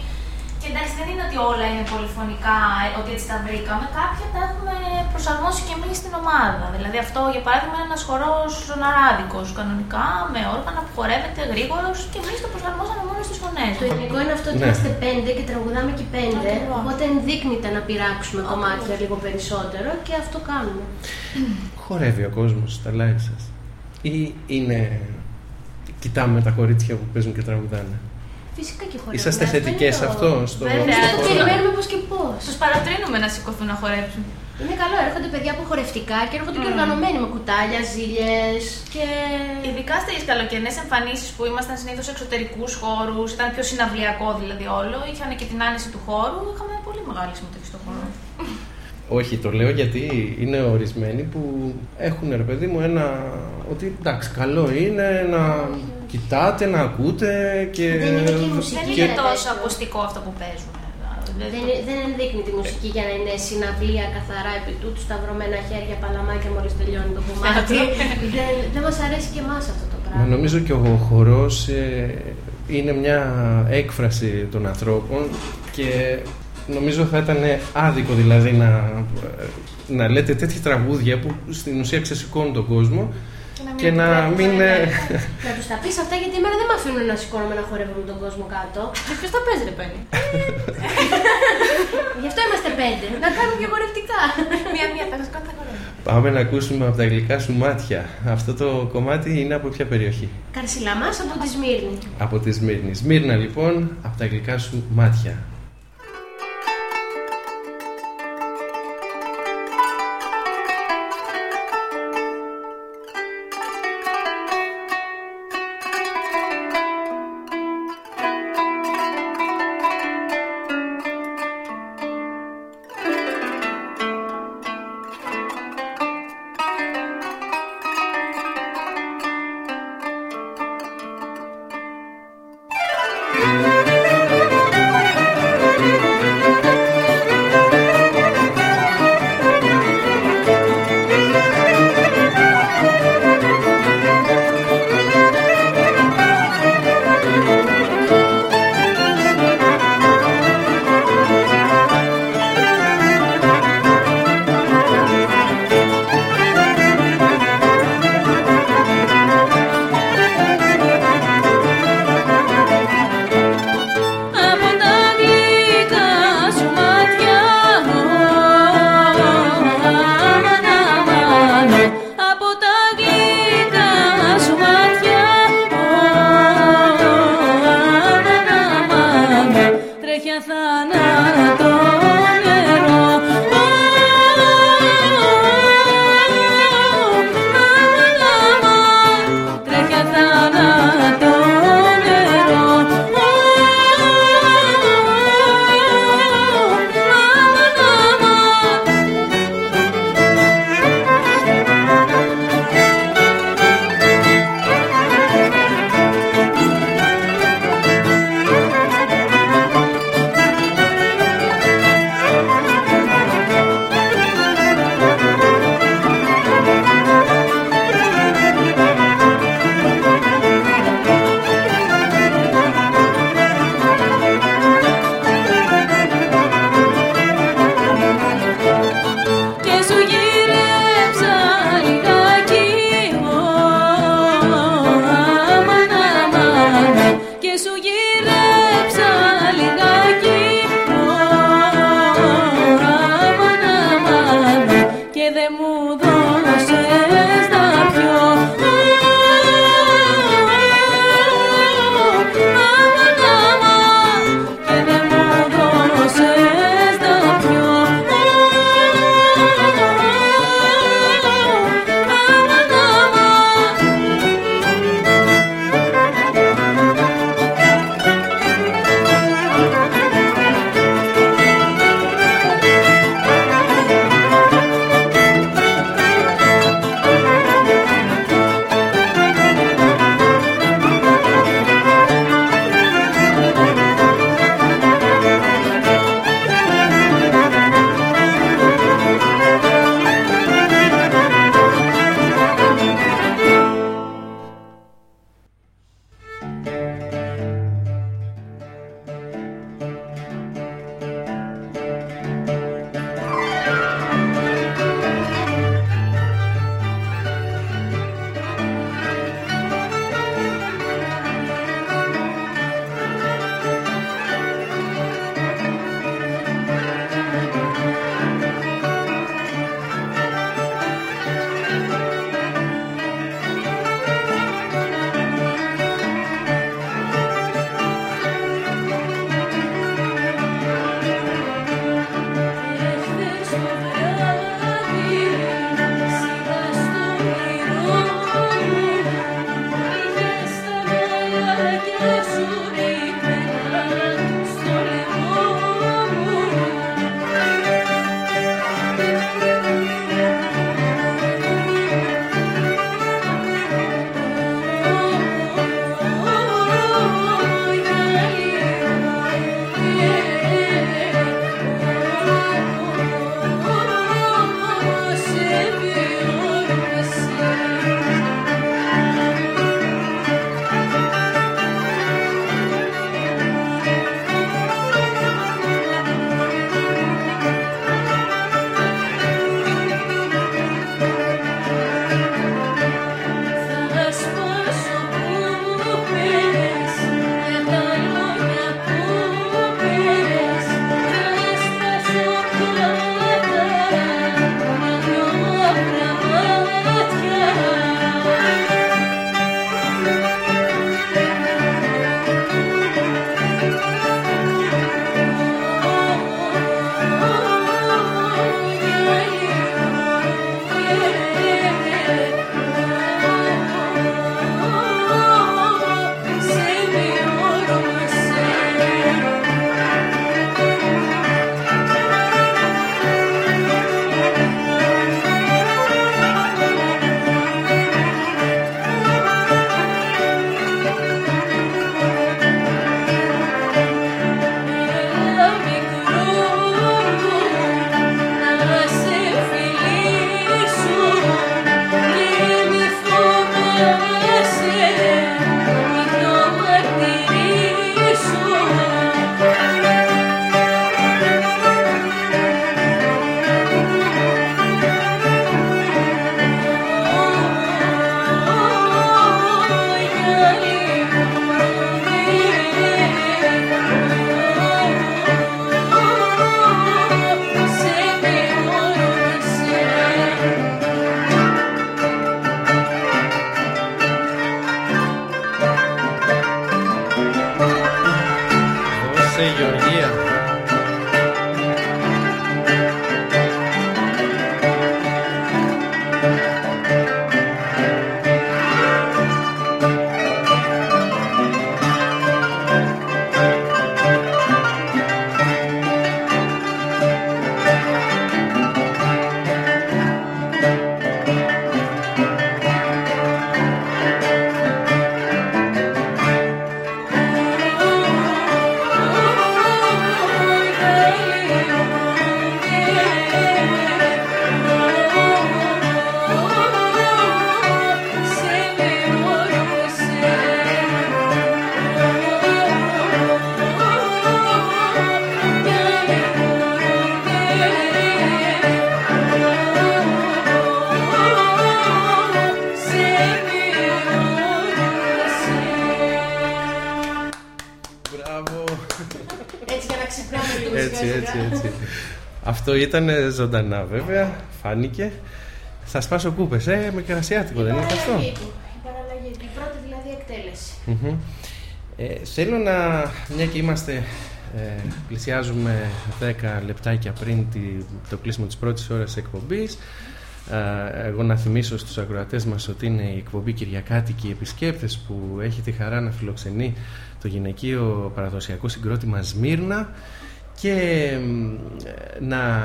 Και εντάξει, δεν είναι ότι όλα είναι πολυφωνικά, ε, ότι έτσι τα βρήκαμε. Κάποια τα έχουμε προσαρμόσει και εμείς στην ομάδα. Δηλαδή, αυτό για παράδειγμα είναι ένας χορός ζωναράδικος κανονικά, με όργανα που χορεύεται γρήγορος και εμείς το προσαρμόσαμε μόνο στις φωνές. Το ιδανικό είναι αυτό ότι Ναι. είμαστε πέντε και τραγουδάμε και πέντε. Ακριβώς. Οπότε ενδείκνυται να πειράξουμε κομμάτια λίγο περισσότερο και αυτό κάνουμε. Χορεύει ο κόσμος στα live σας. Ή είναι... Κοιτάμε τα κορίτσια που παίζουν και τραγουδάνε; Φυσικά και χορεύουμε. Είσαστε Αυτό θετικές είναι το- αυτό στο Βέβαια. στο Το χώρο; περιμένουμε πώς και πώς. Τους παροτρύνουμε να σηκωθούν να χορέψουν. Είναι καλό, έρχονται παιδιά από χορευτικά και έρχονται και οργανωμένοι με κουτάλια, ζήλιες και. Ειδικά στις καλοκαιρινές εμφανίσεις που ήμασταν συνήθως σε εξωτερικούς χώρους, ήταν πιο συναυλιακό δηλαδή όλο, είχαν και την άνεση του χώρου, είχαμε πολύ μεγάλη συμμετοχή στο χώρο. Όχι, το λέω γιατί είναι ορισμένοι που έχουν ρε παιδί μου ένα. ότι εντάξει, καλό είναι να κοιτάτε, να ακούτε και. Δεν είναι και η μουσική. Δεν και- είναι τόσο ακουστικό αυτό που παίζουν. Δηλαδή, Δεν, δεν ενδείκνει τη μουσική για να είναι συναυλία καθαρά επί τούτου, σταυρωμένα χέρια, παλαμάκια μόλις τελειώνει το κομμάτι. δεν δεν μας αρέσει και εμάς αυτό το Μα πράγμα. νομίζω και ο χορός ε, είναι μια έκφραση των ανθρώπων και νομίζω θα ήταν άδικο δηλαδή να, να λέτε τέτοια τραγούδια που στην ουσία ξεσηκώνουν τον κόσμο και να μην... ε, Να τους τα πεις αυτά γιατί εμένα δεν με αφήνουν να σηκώνομαι να χορεύω με τον κόσμο κάτω. Ποιος τα παίζει, ρε Πέννη. Γι' αυτό είμαστε πέντε. Να κάνουμε και χορευτικά. Μία-μία τα σκοτά χορεύουν. Πάμε να ακούσουμε από τα γλυκά σου μάτια. Αυτό το κομμάτι είναι από ποια περιοχή; Καρσιλαμάς από τη Σμύρνη. Από τη Σμύρνη. Σμύρνα λοιπόν, από τα γλυκά σου μάτια. Αυτό ήταν ζωντανά βέβαια, φάνηκε. Θα σπάσω κούπες, ε, με κρασιάτικο δεν είναι αυτό; Παραλλαγή του. Η παραλλαγή του. Η πρώτη δηλαδή εκτέλεση. Μμμ. Ε, θέλω να, μια και είμαστε, ε, πλησιάζουμε 10 λεπτάκια πριν τη, το κλείσιμο της πρώτης ώρας εκπομπής, ε, εγώ να θυμίσω στους ακροατές μας ότι είναι η εκπομπή Κυριακάτικοι Επισκέπτες που έχει τη χαρά να φιλοξενεί το γυναικείο παραδοσιακό συγκρότημα Σμύρνα και μ, ε, να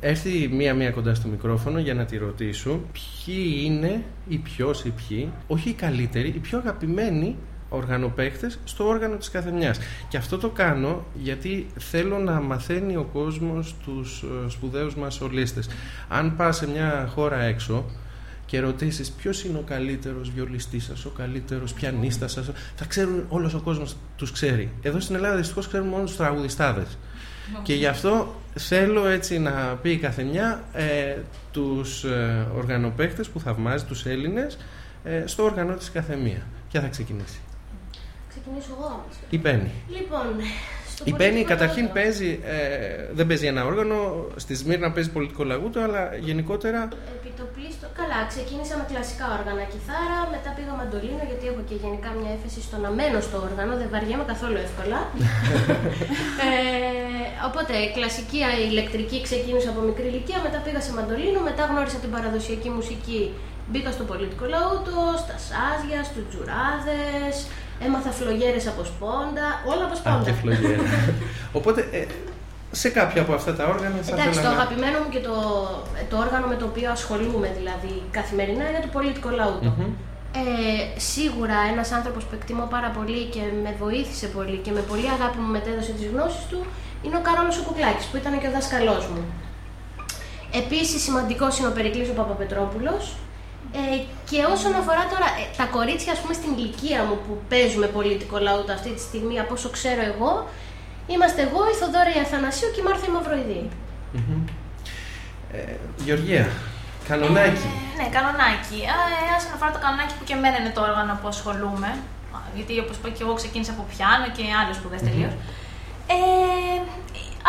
έρθει μία-μία κοντά στο μικρόφωνο για να τη ρωτήσω ποιοι είναι ή ποιος ή ποιοι, όχι οι καλύτεροι, οι πιο αγαπημένοι οργανοπαίκτες στο όργανο της καθεμιάς. Και αυτό το κάνω γιατί θέλω να μαθαίνει ο κόσμος τους ε, σπουδαίους μας σολίστες. Αν πας σε μια χώρα έξω και ρωτήσεις ποιος είναι ο καλύτερος βιολιστής σας, ο καλύτερος πιανίστας σας, θα ξέρουν όλος ο κόσμος τους ξέρει. Εδώ στην Ελλάδα δυστυχώς ξέρουν μόνο τους τραγουδιστάδες. Και γι' αυτό θέλω έτσι να πει η καθεμιά ε, τους ε, οργανοπαίκτες που θαυμάζει, τους Έλληνες, ε, στο όργανο της καθεμία. Ποια θα ξεκινήσει; Ξεκινήσω εγώ. Η Πέννη. Λοιπόν, στο Η Πέννη πολιτικό καταρχήν λόγο. παίζει, ε, δεν παίζει ένα όργανο, στη Σμύρνα παίζει πολιτικό λαγούτο, αλλά γενικότερα Επιτοπλίστο. Καλά, ξεκίνησα με κλασικά όργανα κιθάρα, μετά πήγα μαντολίνο γιατί έχω και γενικά μια έφεση στο να μένω στο όργανο, δεν βαριέμαι καθόλου εύκολα. ε, οπότε κλασική α, ηλεκτρική ξεκίνησα από μικρή ηλικία, μετά πήγα σε μαντολίνο, μετά γνώρισα την παραδοσιακή μουσική. Μπήκα στο πολιτικό λαούτο, στα σάζια, στους τζουράδες, έμαθα φλογέρες από σπόντα, όλα από Α, σπόντα. και φλογέρα. Οπότε ε, σε κάποια από αυτά τα όργανα θα Εντάξει, ήθελα το να- αγαπημένο μου και το, το όργανο με το οποίο ασχολούμαι δηλαδή καθημερινά είναι το πολιτικό λαούτο. Μμμ. Ε, σίγουρα ένας άνθρωπος που εκτιμώ πάρα πολύ και με βοήθησε πολύ και με πολύ αγάπη μου μετέδωσε τις γνώσεις του είναι ο Καρόλος ο Κουκλάκης που ήταν και ο δάσκαλός μου. Επίσης σημαντικός είναι ο Περικλής ο Παπαπετρόπουλος ε, και όσον αφορά τώρα ε, τα κορίτσια ας πούμε στην ηλικία μου που παίζουμε πολιτικό λαούτο αυτή τη στιγμή από όσο ξέρω εγώ είμαστε εγώ, η Θοδόρη Αθανασίου και η Μάρθα η Μαυροειδή. Μμμ. Ε, Γεωργία, κανονάκι. Ε, ναι, κανονάκι. Ε, όσον αφορά το κανονάκι που και εμένα είναι το όργανο που ασχολούμαι, α, γιατί όπως είπα και εγώ ξεκίνησα από πιάνο και άλλες σπουδές τελείως. Ε,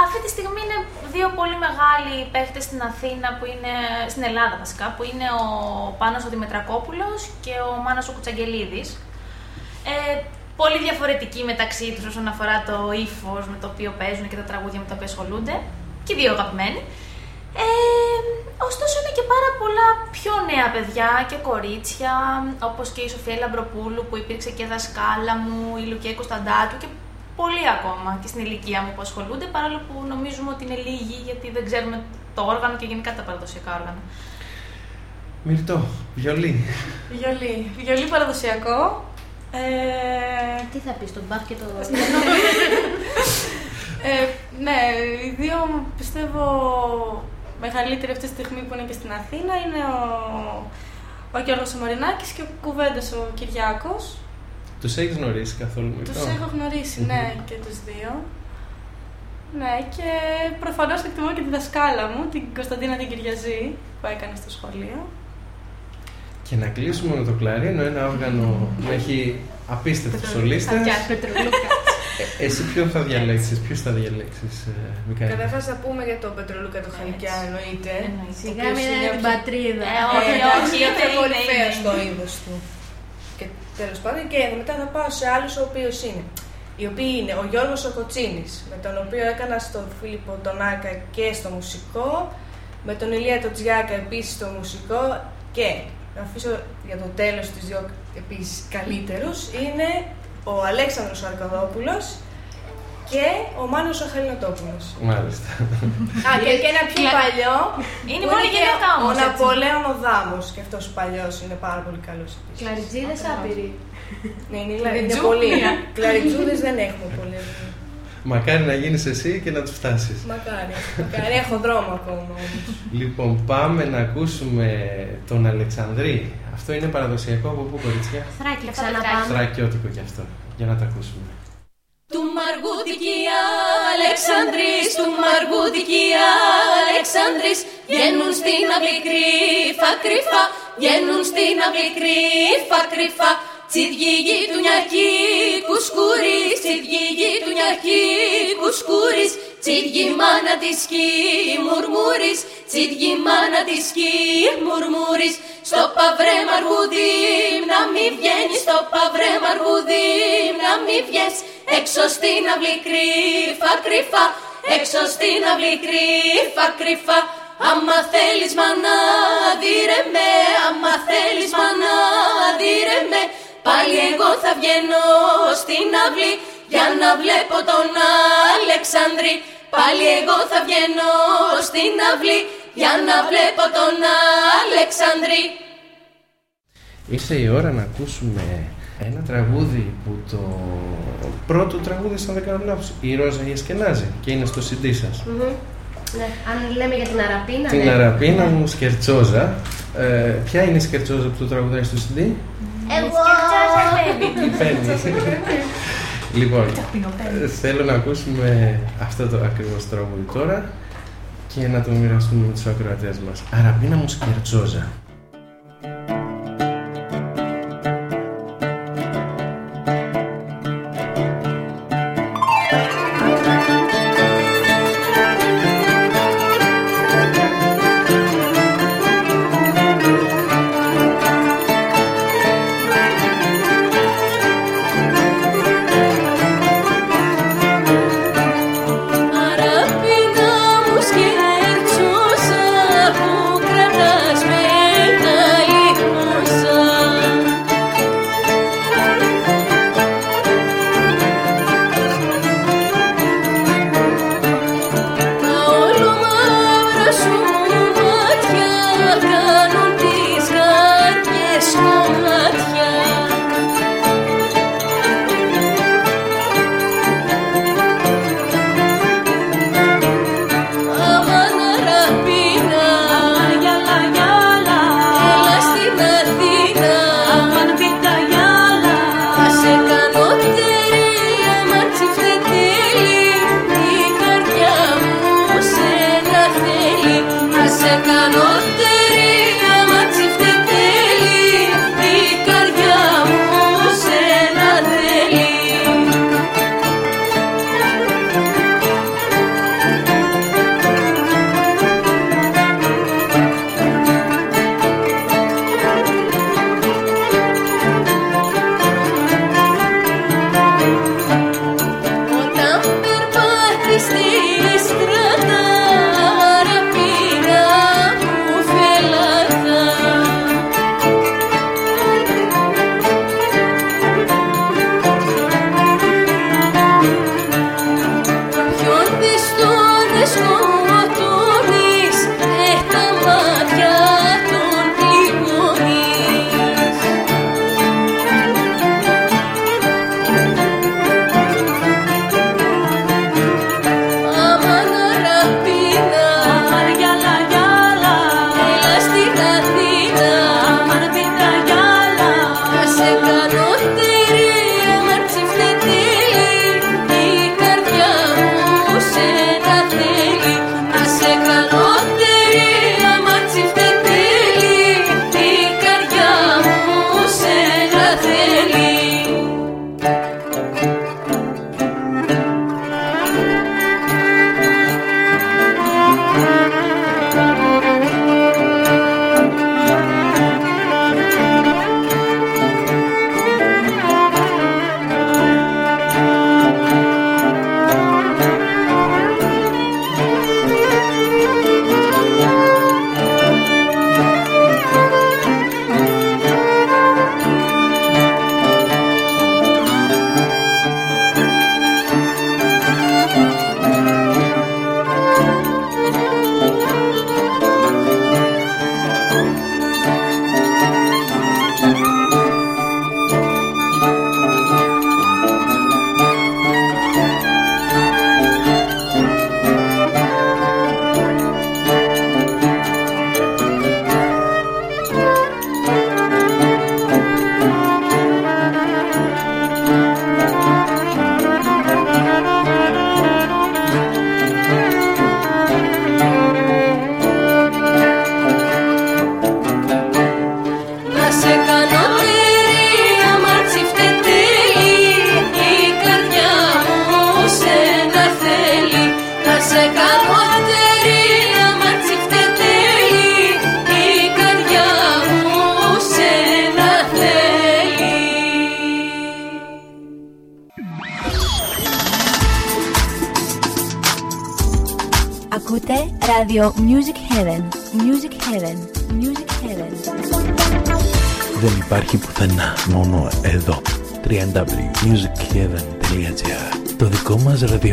αυτή τη στιγμή είναι δύο πολύ μεγάλοι παίχτες στην Αθήνα, που είναι, στην Ελλάδα βασικά, που είναι ο Πάνος ο Δημητρακόπουλος και ο Μάνος ο Κουτσαγγελίδης. Ε, πολύ διαφορετικοί μεταξύ τους όσον αφορά το ύφος με το οποίο παίζουν και τα τραγούδια με τα οποία ασχολούνται. Και οι δύο αγαπημένοι. Ε, ωστόσο είναι και πάρα πολλά πιο νέα παιδιά και κορίτσια, όπως και η Σοφία Λαμπροπούλου που υπήρξε και δασκάλα μου, η Λουκία Κωνσταντάτου και πολλοί ακόμα και στην ηλικία μου που ασχολούνται, παρόλο που νομίζουμε ότι είναι λίγοι γιατί δεν ξέρουμε το όργανο και γενικά τα παραδοσιακά όργανα. Μυρτό, βιολί. Βιολί. Βιολί παραδοσιακό. Ε, Τι θα πεις στον Μπαχ και το. ε, ναι, οι δύο πιστεύω μεγαλύτεροι αυτή τη στιγμή που είναι και στην Αθήνα είναι ο, ο Γιώργος Μαρινάκης και ο Κουβέντας ο Κυριάκος. Τους έχεις γνωρίσει καθόλου με Τους έχω γνωρίσει, ναι, και τους δύο. Ναι, και προφανώς εκτιμώ και τη δασκάλα μου, την Κωνσταντίνα την Κυριαζή, που έκανε στο σχολείο. Και να κλείσουμε με το κλαρίνο, ένα όργανο που έχει απίστευτους σολίστες. Ε, εσύ ποιον θα διαλέξεις, ποιους θα διαλέξεις, ε, Μικαέλα. Καταρχάς θα πούμε για τον Πετρολούκα το Χαλκιά εννοείται. Σιγά μην είναι την πατρίδα. Ε, όχι, Ε, όχι, είναι είναι, κορυφαίο είναι. στο είδος του. Και τέλος πάντων, και μετά θα πάω σε άλλους ο οποίος είναι. Οι οποίοι είναι ο Γιώργος ο Κοτσίνης, με τον οποίο έκανα στον Φίλιππο τον Άκα και στο μουσικό, με τον Ηλία τον Τζιάκα επίσης στο μουσικό και να αφήσω για το τέλος τους δύο επίσης καλύτερους, είναι ο Αλέξανδρος Αρκαδόπουλος και ο Μάνος ο Χαλινοτόπουλος. Μάλιστα. Α, και, και ένα πιο Κλα- παλιό. Είναι που μόνο και γυναίκα Ο όμως, έτσι. Ναπολέον ο Δάμος, και αυτός ο παλιός είναι πάρα πολύ καλός. επίσης. Κλαριτζίδες άπειροι. Ναι, είναι, είναι πολύ. Κλαριτσούδες δεν έχουμε πολύ. Μακάρι να γίνεις εσύ και να τους φτάσεις. Μακάρι. Μακάρι, έχω δρόμο ακόμα όμως. Λοιπόν, πάμε να ακούσουμε τον Αλεξανδρή. Αυτό είναι παραδοσιακό από πού, κοριτσιά; Θράκη Και ξαναπάμε. Θρακιώτικο κι αυτό. Για να τα ακούσουμε. Του Μαργούδικη Αλεξανδρής, του Μαργούδικη Αλεξανδρής. Βγαίνουν στην αυλή κρύφα κρύφα, βγαίνουν στην αυλή κρύφα κρύφα. Τσιδιγή του νιακή κουσκούρης, τσιδιγή του νιακή κουσκούρης Τσιδιγή μάνα της σκι μουρμούρης, τσιδιγή μάνα της σκι μουρμούρης Στο παυρέ μαργούδι να μη βγαίνεις, στο παυρέ μαργούδι να μη βγες Έξω στην αυλή κρύφα κρύφα, έξω στην αυλή κρύφα κρύφα. Άμα θέλεις μάνα δίρε με, άμα θέλεις μάνα δίρε με. Πάλι εγώ θα βγαίνω στην αυλή για να βλέπω τον Αλεξάνδρη. Πάλι εγώ θα βγαίνω στην αυλή για να βλέπω τον Αλεξάνδρη. Ήρθε η ώρα να ακούσουμε ένα τραγούδι που το πρώτο τραγούδι, αν δεν κάνω λάθος, η Ρόζα η Εσκενάζη και είναι στο CD σας. Μμμ. Ναι, αν λέμε για την Αραπίνα, Την ναι. Αραπίνα μου Σκερτσόζα. Ε, ποια είναι η Σκερτσόζα που το τραγουδάει στο CD? Εγώ! Η Πέννη. λοιπόν, ε, θέλω να ακούσουμε αυτό το ακριβώς τραγούδι τώρα και να το μοιραστούμε με τους ακροατές μας. Αραπίνα μου Σκερτσόζα.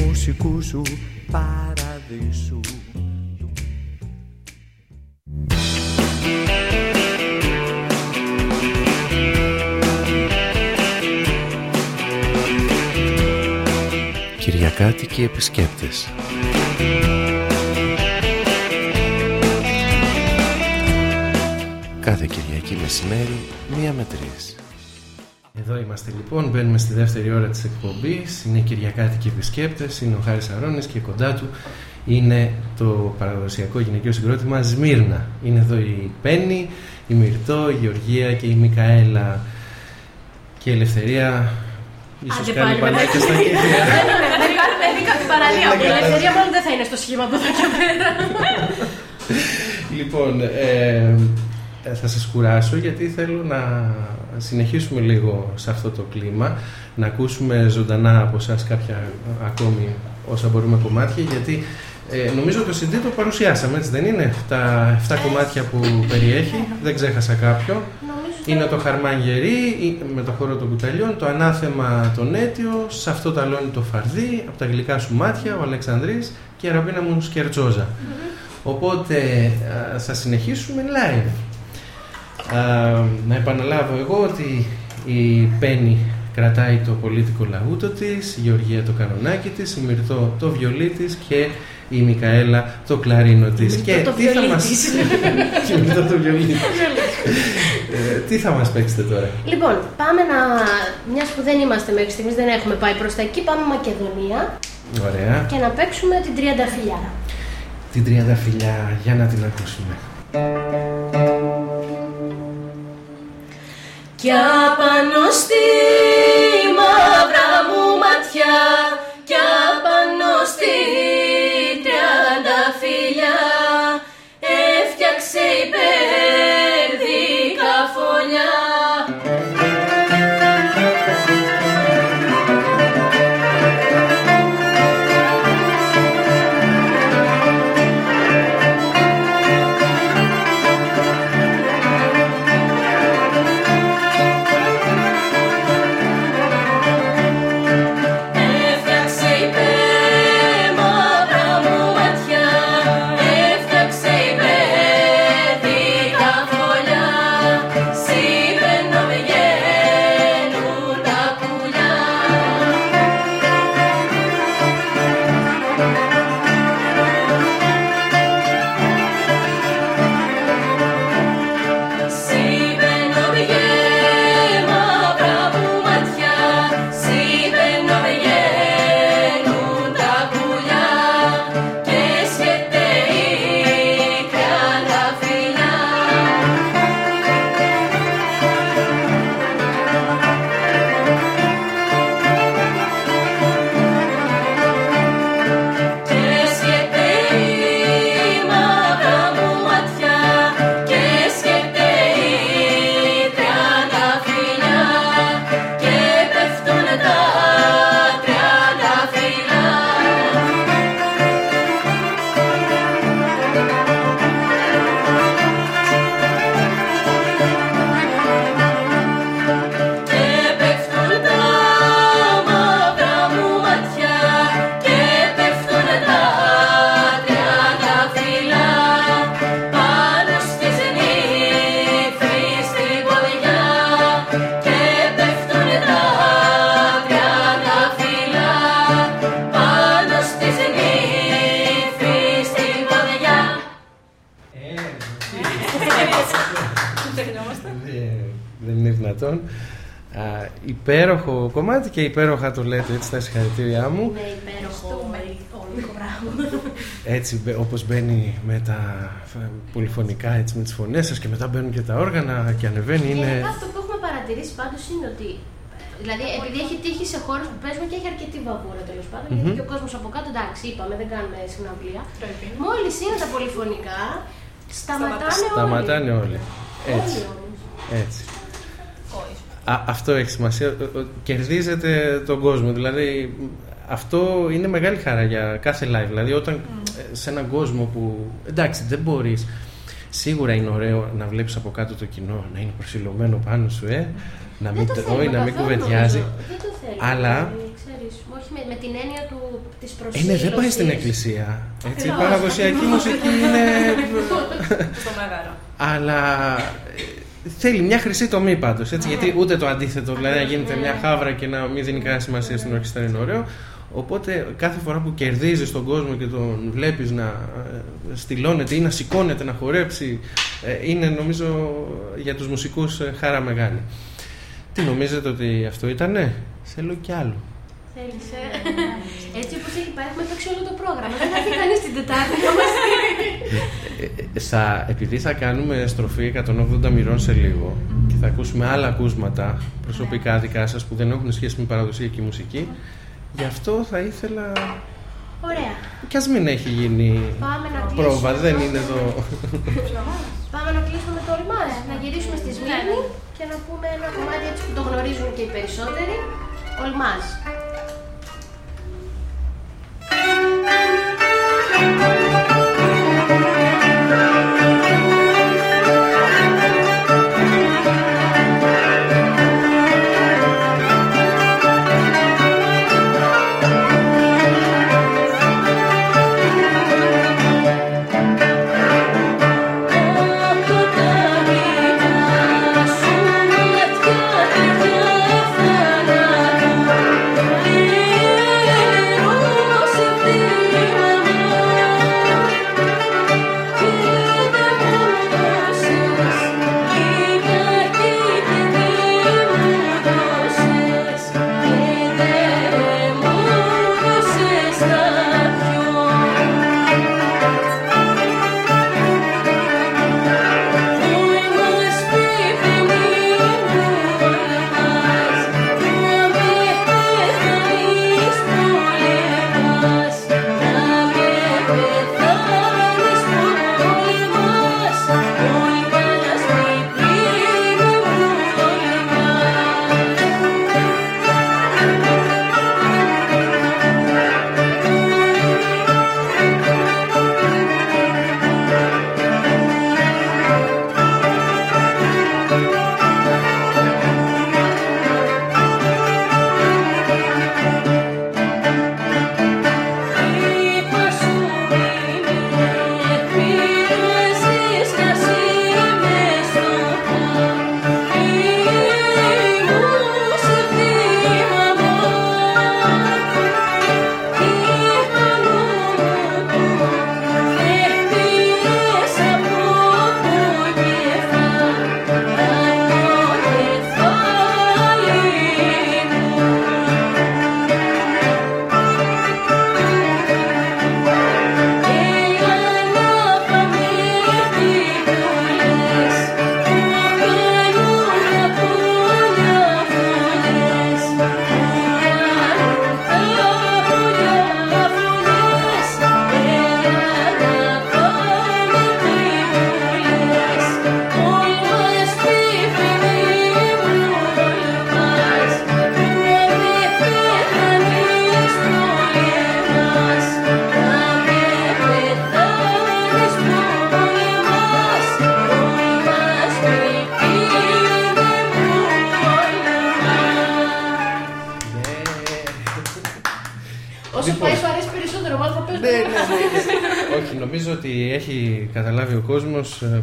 μουσικούς σου παραδείσου Κυριακάτικοι επισκέπτες Κάθε Κυριακή μεσημέρι, μία με τρεις. Εδώ είμαστε λοιπόν, μπαίνουμε στη δεύτερη ώρα της εκπομπής Είναι Κυριακάτικοι επισκέπτες, είναι ο Χάρης Αρώνης και κοντά του είναι το παραδοσιακό γυναικείο συγκρότημα Σμύρνα Είναι εδώ η Πέννη, η Μυρτώ, η Γεωργία και η Μικαέλα Και η Ελευθερία ίσως Άντε κάνει πάλι, πανάκια στα μετά. χέρια Δεν κάνουμε δίκα την παραλία μου. Η ελευθερία μόνο δεν θα είναι στο σχήμα από εδώ και πέρα. Λοιπόν, ε, ε, θα σας κουράσω γιατί θέλω να συνεχίσουμε λίγο σε αυτό το κλίμα να ακούσουμε ζωντανά από εσάς κάποια ακόμη όσα μπορούμε κομμάτια γιατί ε, νομίζω το CD το παρουσιάσαμε έτσι δεν είναι; Τα 7 κομμάτια που περιέχει δεν ξέχασα κάποιο είναι το Χαρμάνγερι με το χώρο των κουταλιών, το Ανάθεμα τον Αίτιο, σε αυτό ταλώνει το Φαρδί, από τα γλυκά σου μάτια, ο Αλεξανδρής και η Ραμπίνα μου σκερτζόζα. Οπότε α, θα συνεχίσουμε live. Α, να επαναλάβω εγώ ότι η Πέννη κρατάει το πολίτικο λαούτο της, η Γεωργία το κανονάκι της, η Μυρτώ το βιολί της και η Μικαέλα το κλαρίνο της. Μυρτώ και το τι θα βιολί μας... της. και η Μυρτώ το βιολί της. Ε, τι θα μας παίξετε τώρα; Λοιπόν, πάμε να. Μιας που δεν είμαστε μέχρι στιγμής, δεν έχουμε πάει προς τα εκεί, πάμε Μακεδονία Ωραία. και να παίξουμε την Τριανταφυλιά. Την τριανταφυλιά, για να την ακούσουμε. Κι απάνω στη και υπέροχα το λέτε έτσι στα συγχαρητήριά μου. Ναι, υπέροχο. Μπράβο. έτσι μπε- όπως μπαίνει με τα ε, πολυφωνικά έτσι με τις φωνές σας και μετά μπαίνουν και τα όργανα και ανεβαίνει είναι... Γενικά αυτό που έχουμε παρατηρήσει πάντως είναι ότι. Δηλαδή, επειδή έχει τύχει σε χώρες που παίζουμε και έχει αρκετή βαβούρα τέλος πάντων, γιατί Μμμ. και ο κόσμος από κάτω, εντάξει, είπαμε, δεν κάνουμε συναυλία. Πρέπει. Μόλις είναι τα πολυφωνικά, σταματάνε όλοι. Σταματάνε όλοι. Έτσι, Όλοι όμως. έτσι. Α, αυτό έχει σημασία. Ο- ο- Κερδίζετε τον κόσμο. Δηλαδή, αυτό είναι μεγάλη χαρά για κάθε live. Δηλαδή, όταν ε, σε έναν κόσμο που. Εντάξει, δεν μπορείς. Σίγουρα είναι ωραίο να βλέπεις από κάτω το κοινό να είναι προσιλωμένο πάνω σου, ε. Να μην, Δεν το τρώει, θέλουμε να μην καθόλου, κουβεντιάζει. νομίζω. Δεν το θέλουμε. Αλλά δηλαδή, ξέρεις, όχι με, με την έννοια του, της Ε, προσήλωσης. ναι, δεν πάει στην εκκλησία. Έτσι, η Ακριβώς. παραδοσιακή μουσική είναι. Στο μέγαρο. Αλλά ε, θέλει μια χρυσή τομή πάντως, έτσι, γιατί ούτε το αντίθετο, δηλαδή να γίνεται μια χάβρα και να μην δίνει κανένα σημασία στην ορχήστρα είναι ωραίο. Οπότε κάθε φορά που κερδίζεις τον κόσμο και τον βλέπεις να ε, στυλώνεται ή να σηκώνεται, να χορέψει, ε, είναι νομίζω για τους μουσικούς ε, χαρά μεγάλη. Τι νομίζετε ότι αυτό ήτανε; Θέλω κι άλλο. Θέλησε. Έτσι όπως έχει πάει, έχουμε παίξει όλο το πρόγραμμα. Δεν θα έρθει κανείς την Τετάρτη να μας δει. Ε, θα, επειδή θα κάνουμε στροφή 180 μοιρών σε λίγο και θα ακούσουμε άλλα ακούσματα προσωπικά δικά σας που δεν έχουν σχέση με παραδοσιακή μουσική, γι' αυτό θα ήθελα. Ωραία. κι ας μην έχει γίνει Πάμε να κλείσουμε. πρόβα, δεν είναι εδώ. Πάμε να κλείσουμε το Ολμάζ, να γυρίσουμε στη Σμύρνη και να πούμε ένα κομμάτι έτσι που το γνωρίζουν και οι περισσότεροι. Ολμάζ.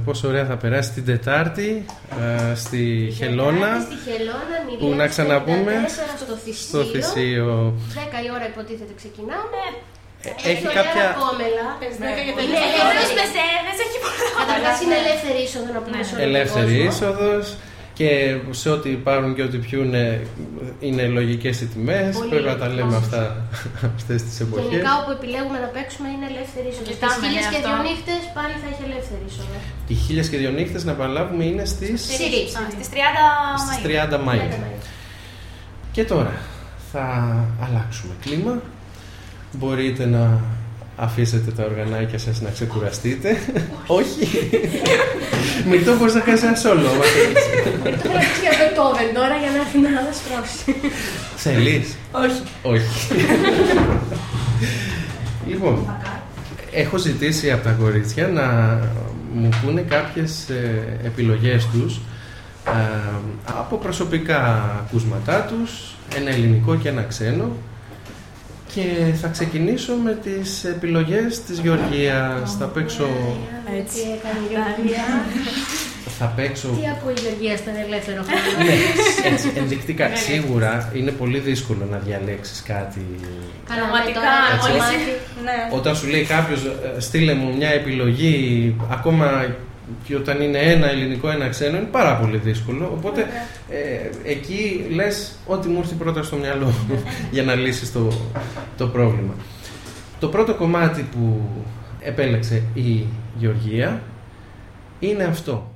Πόσο ωραία θα περάσει την Τετάρτη ε, στη Χελώνα. Στη Χελώνα, Που να ξαναπούμε στο Θησίο. στο Θησίο. 10 η ώρα υποτίθεται ξεκινάμε. Έχει κάποια. Κόμελα. Δέκα και Είναι τελείωσε. ελεύθερη- Όλες μεσέδες, έχει πολλά. Καταρχάς είναι ελεύθερη είσοδος να πούμε σε όλο τον Ελεύθερη κόσμο. είσοδος Και σε ό,τι πάρουν και ό,τι πιούν είναι λογικές οι τιμές, Πολύ πρέπει να τα λέμε λογικές. αυτά αυτές τις εποχές. Γενικά όπου επιλέγουμε να παίξουμε είναι ελεύθερη είσοδος. Στις Κοιτάμε, χίλιες ναι, και αυτό. δύο νύχτες πάλι θα έχει ελεύθερη είσοδο. Οι χίλιες και δύο νύχτες, να επαναλάβουμε, είναι στις, Συρί. Α, Στις 30 στις Μαΐου. 30 Μαΐου. Και τώρα θα αλλάξουμε κλίμα. Μπορείτε να αφήσετε τα οργανάκια σας να ξεκουραστείτε. Όχι. Μην το μπορείς να κάνεις ένα σόλο. άμα θέλεις. Θέλω να πεις για Beethoven τώρα για να έρθει να δασκρώσει. Θέλεις; Όχι. Όχι. λοιπόν, έχω ζητήσει από τα κορίτσια να μου πούνε κάποιες ε, επιλογές τους ε, από προσωπικά ακούσματά τους, ένα ελληνικό και ένα ξένο και θα ξεκινήσω με τις επιλογές της Γεωργίας. Θα παίξω... Έτσι έκανε η Γεωργία. Θα παίξω... Τι ακούει η Γεωργία στον ελεύθερο χρόνο; ναι, έτσι, ενδεικτικά. Σίγουρα είναι πολύ δύσκολο να διαλέξεις κάτι Πραγματικά, Έτσι. μόλις Ναι. Όταν σου λέει κάποιος, στείλε μου μια επιλογή, ακόμα και όταν είναι ένα ελληνικό, ένα ξένο, είναι πάρα πολύ δύσκολο. Οπότε ε, εκεί λες ό,τι μου έρθει πρώτα στο μυαλό για να λύσεις το, το πρόβλημα. Το πρώτο κομμάτι που επέλεξε η Γεωργία είναι αυτό.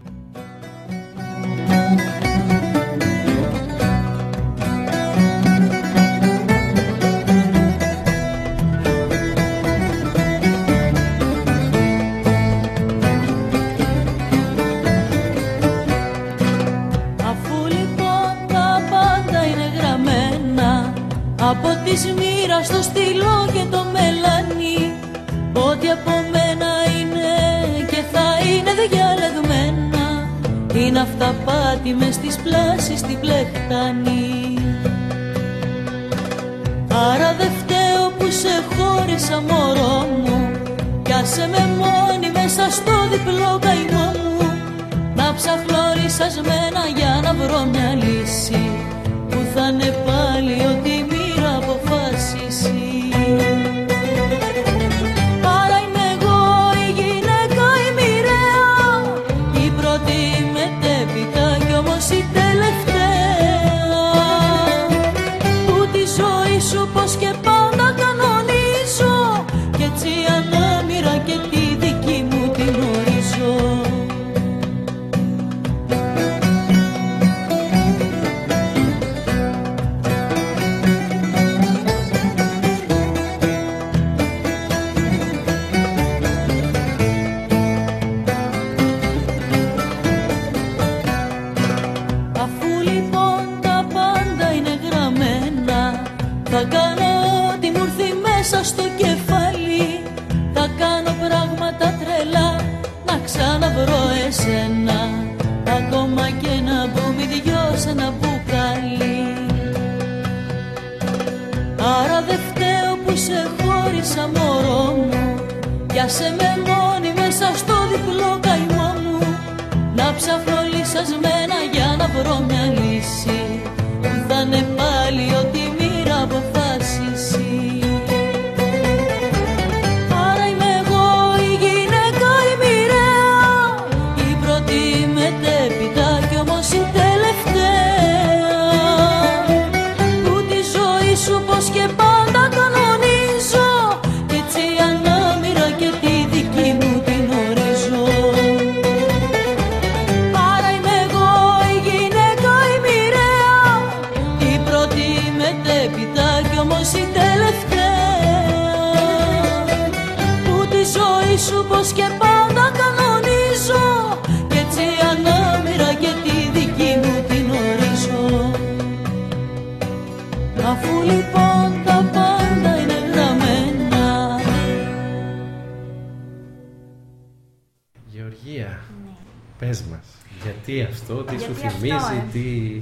Τι σου Γιατί αυτό, θυμίζει, ε; τι...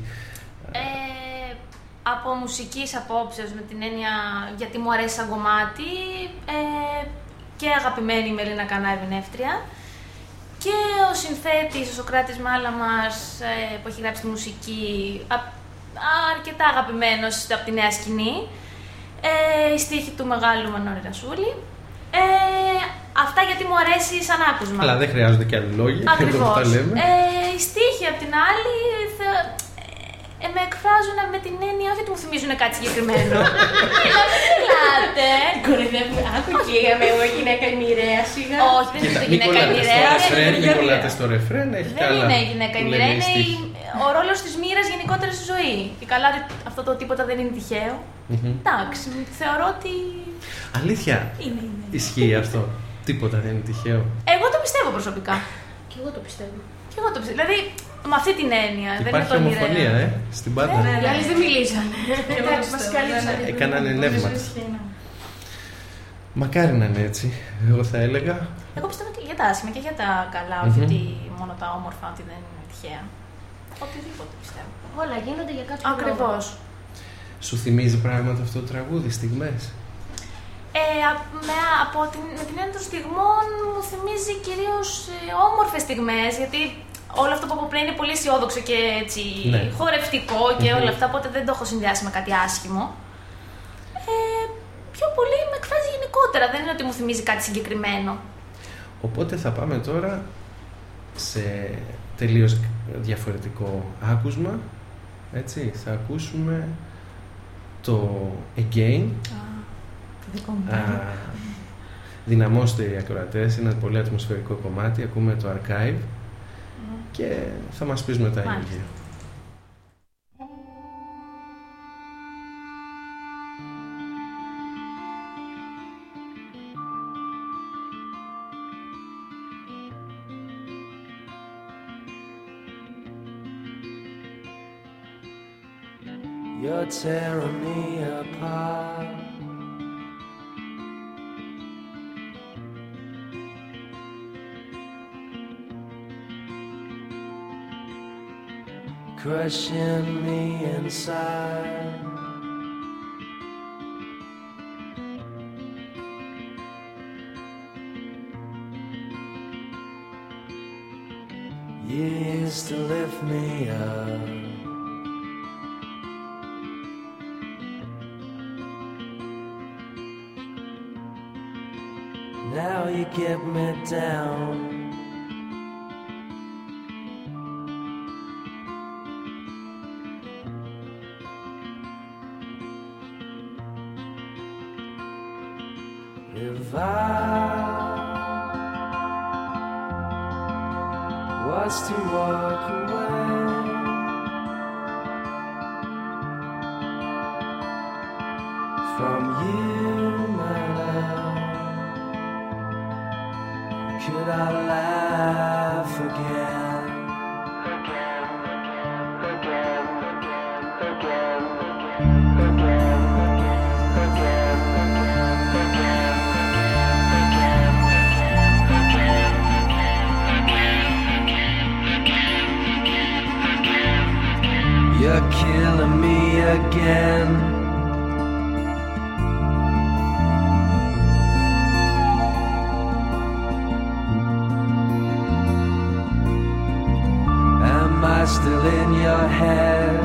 Ε, από μουσικής απόψεως με την έννοια γιατί μου αρέσει σαν κομμάτι ε, και αγαπημένη η Μελίνα Κανά ερμηνεύτρια. Και ο συνθέτης, ο Σοκράτης Μάλαμας ε, που έχει γράψει τη μουσική α- αρκετά αγαπημένος από τη νέα σκηνή. Ε, η στίχη του μεγάλου Μανώρη Ρασούλη. Ε, Αυτά γιατί μου αρέσει σαν άκουσμα. Αλλά δεν χρειάζονται και άλλοι λόγοι. εδώ Ακριβώς. που τα λέμε. Ε, οι στίχοι απ' την άλλη θε- ε, με εκφράζουν με την έννοια όχι ότι μου θυμίζουν κάτι συγκεκριμένο. Έλα, μην μιλάτε. Κορυδεύουμε. Άκου εκεί, είμαι εγώ γυναίκα η μοιραία σιγά. Όχι, δεν είναι Κοίτα, το μην γυναίκα κολλάτε στο μοιραία. ρεφρέν, μην είναι κολλάτε γυναίκα. στο ρεφρέν, έχει Δεν άλλα είναι η γυναίκα η που μοίρα, λένε οι είναι στίχοι. η- ο ρόλος της μοίρας γενικότερα στη ζωή. Και καλά ότι αυτό το τίποτα δεν είναι τυχαίο. Μμμ. Εντάξει, θεωρώ ότι. Αλήθεια, Είναι, είναι. ισχύει αυτό. Τίποτα δεν είναι τυχαίο. Εγώ το πιστεύω προσωπικά. Και εγώ το πιστεύω. Και εγώ το πιστεύω. Δηλαδή, με αυτή την έννοια. δεν είναι Υπάρχει το ομοφωνία, μοιραίο. ε, στην πάντα. Ναι, Οι άλλοι δεν μιλήσανε. Εντάξει, μας καλύψανε. Έκαναν Νομίζω ενεύματα. ισχύει, ναι. Μακάρι να είναι έτσι, εγώ θα έλεγα. Εγώ πιστεύω και για τα άσχημα και για τα καλά, Μμμ. όχι ότι μόνο τα όμορφα, ότι δεν είναι τυχαία. Οτιδήποτε πιστεύω. Όλα γίνονται για κάποιο Ακριβώς. Σου θυμίζει πράγματα αυτό το τραγούδι, στιγμές; Ε, α- με, από την, με την έννοια των στιγμών μου θυμίζει κυρίως ε, όμορφες στιγμές, γιατί όλο αυτό που από πριν είναι πολύ αισιόδοξο και έτσι Ναι. χορευτικό και Μμμ. όλα αυτά, οπότε δεν το έχω συνδυάσει με κάτι άσχημο. Ε, πιο πολύ με εκφράζει γενικότερα, δεν είναι ότι μου θυμίζει κάτι συγκεκριμένο. Οπότε θα πάμε τώρα σε τελείως διαφορετικό άκουσμα. Έτσι, θα ακούσουμε το Again. Το δικό μου. Α, δυναμώστε οι ακροατές, είναι ένα πολύ ατμοσφαιρικό κομμάτι, ακούμε το Archive και θα μας πεις μετά η Μάλιστα. ίδια. You're tearing me apart. Crushing me inside. You used to lift me up. Now you get me down. If was to walk still in your head?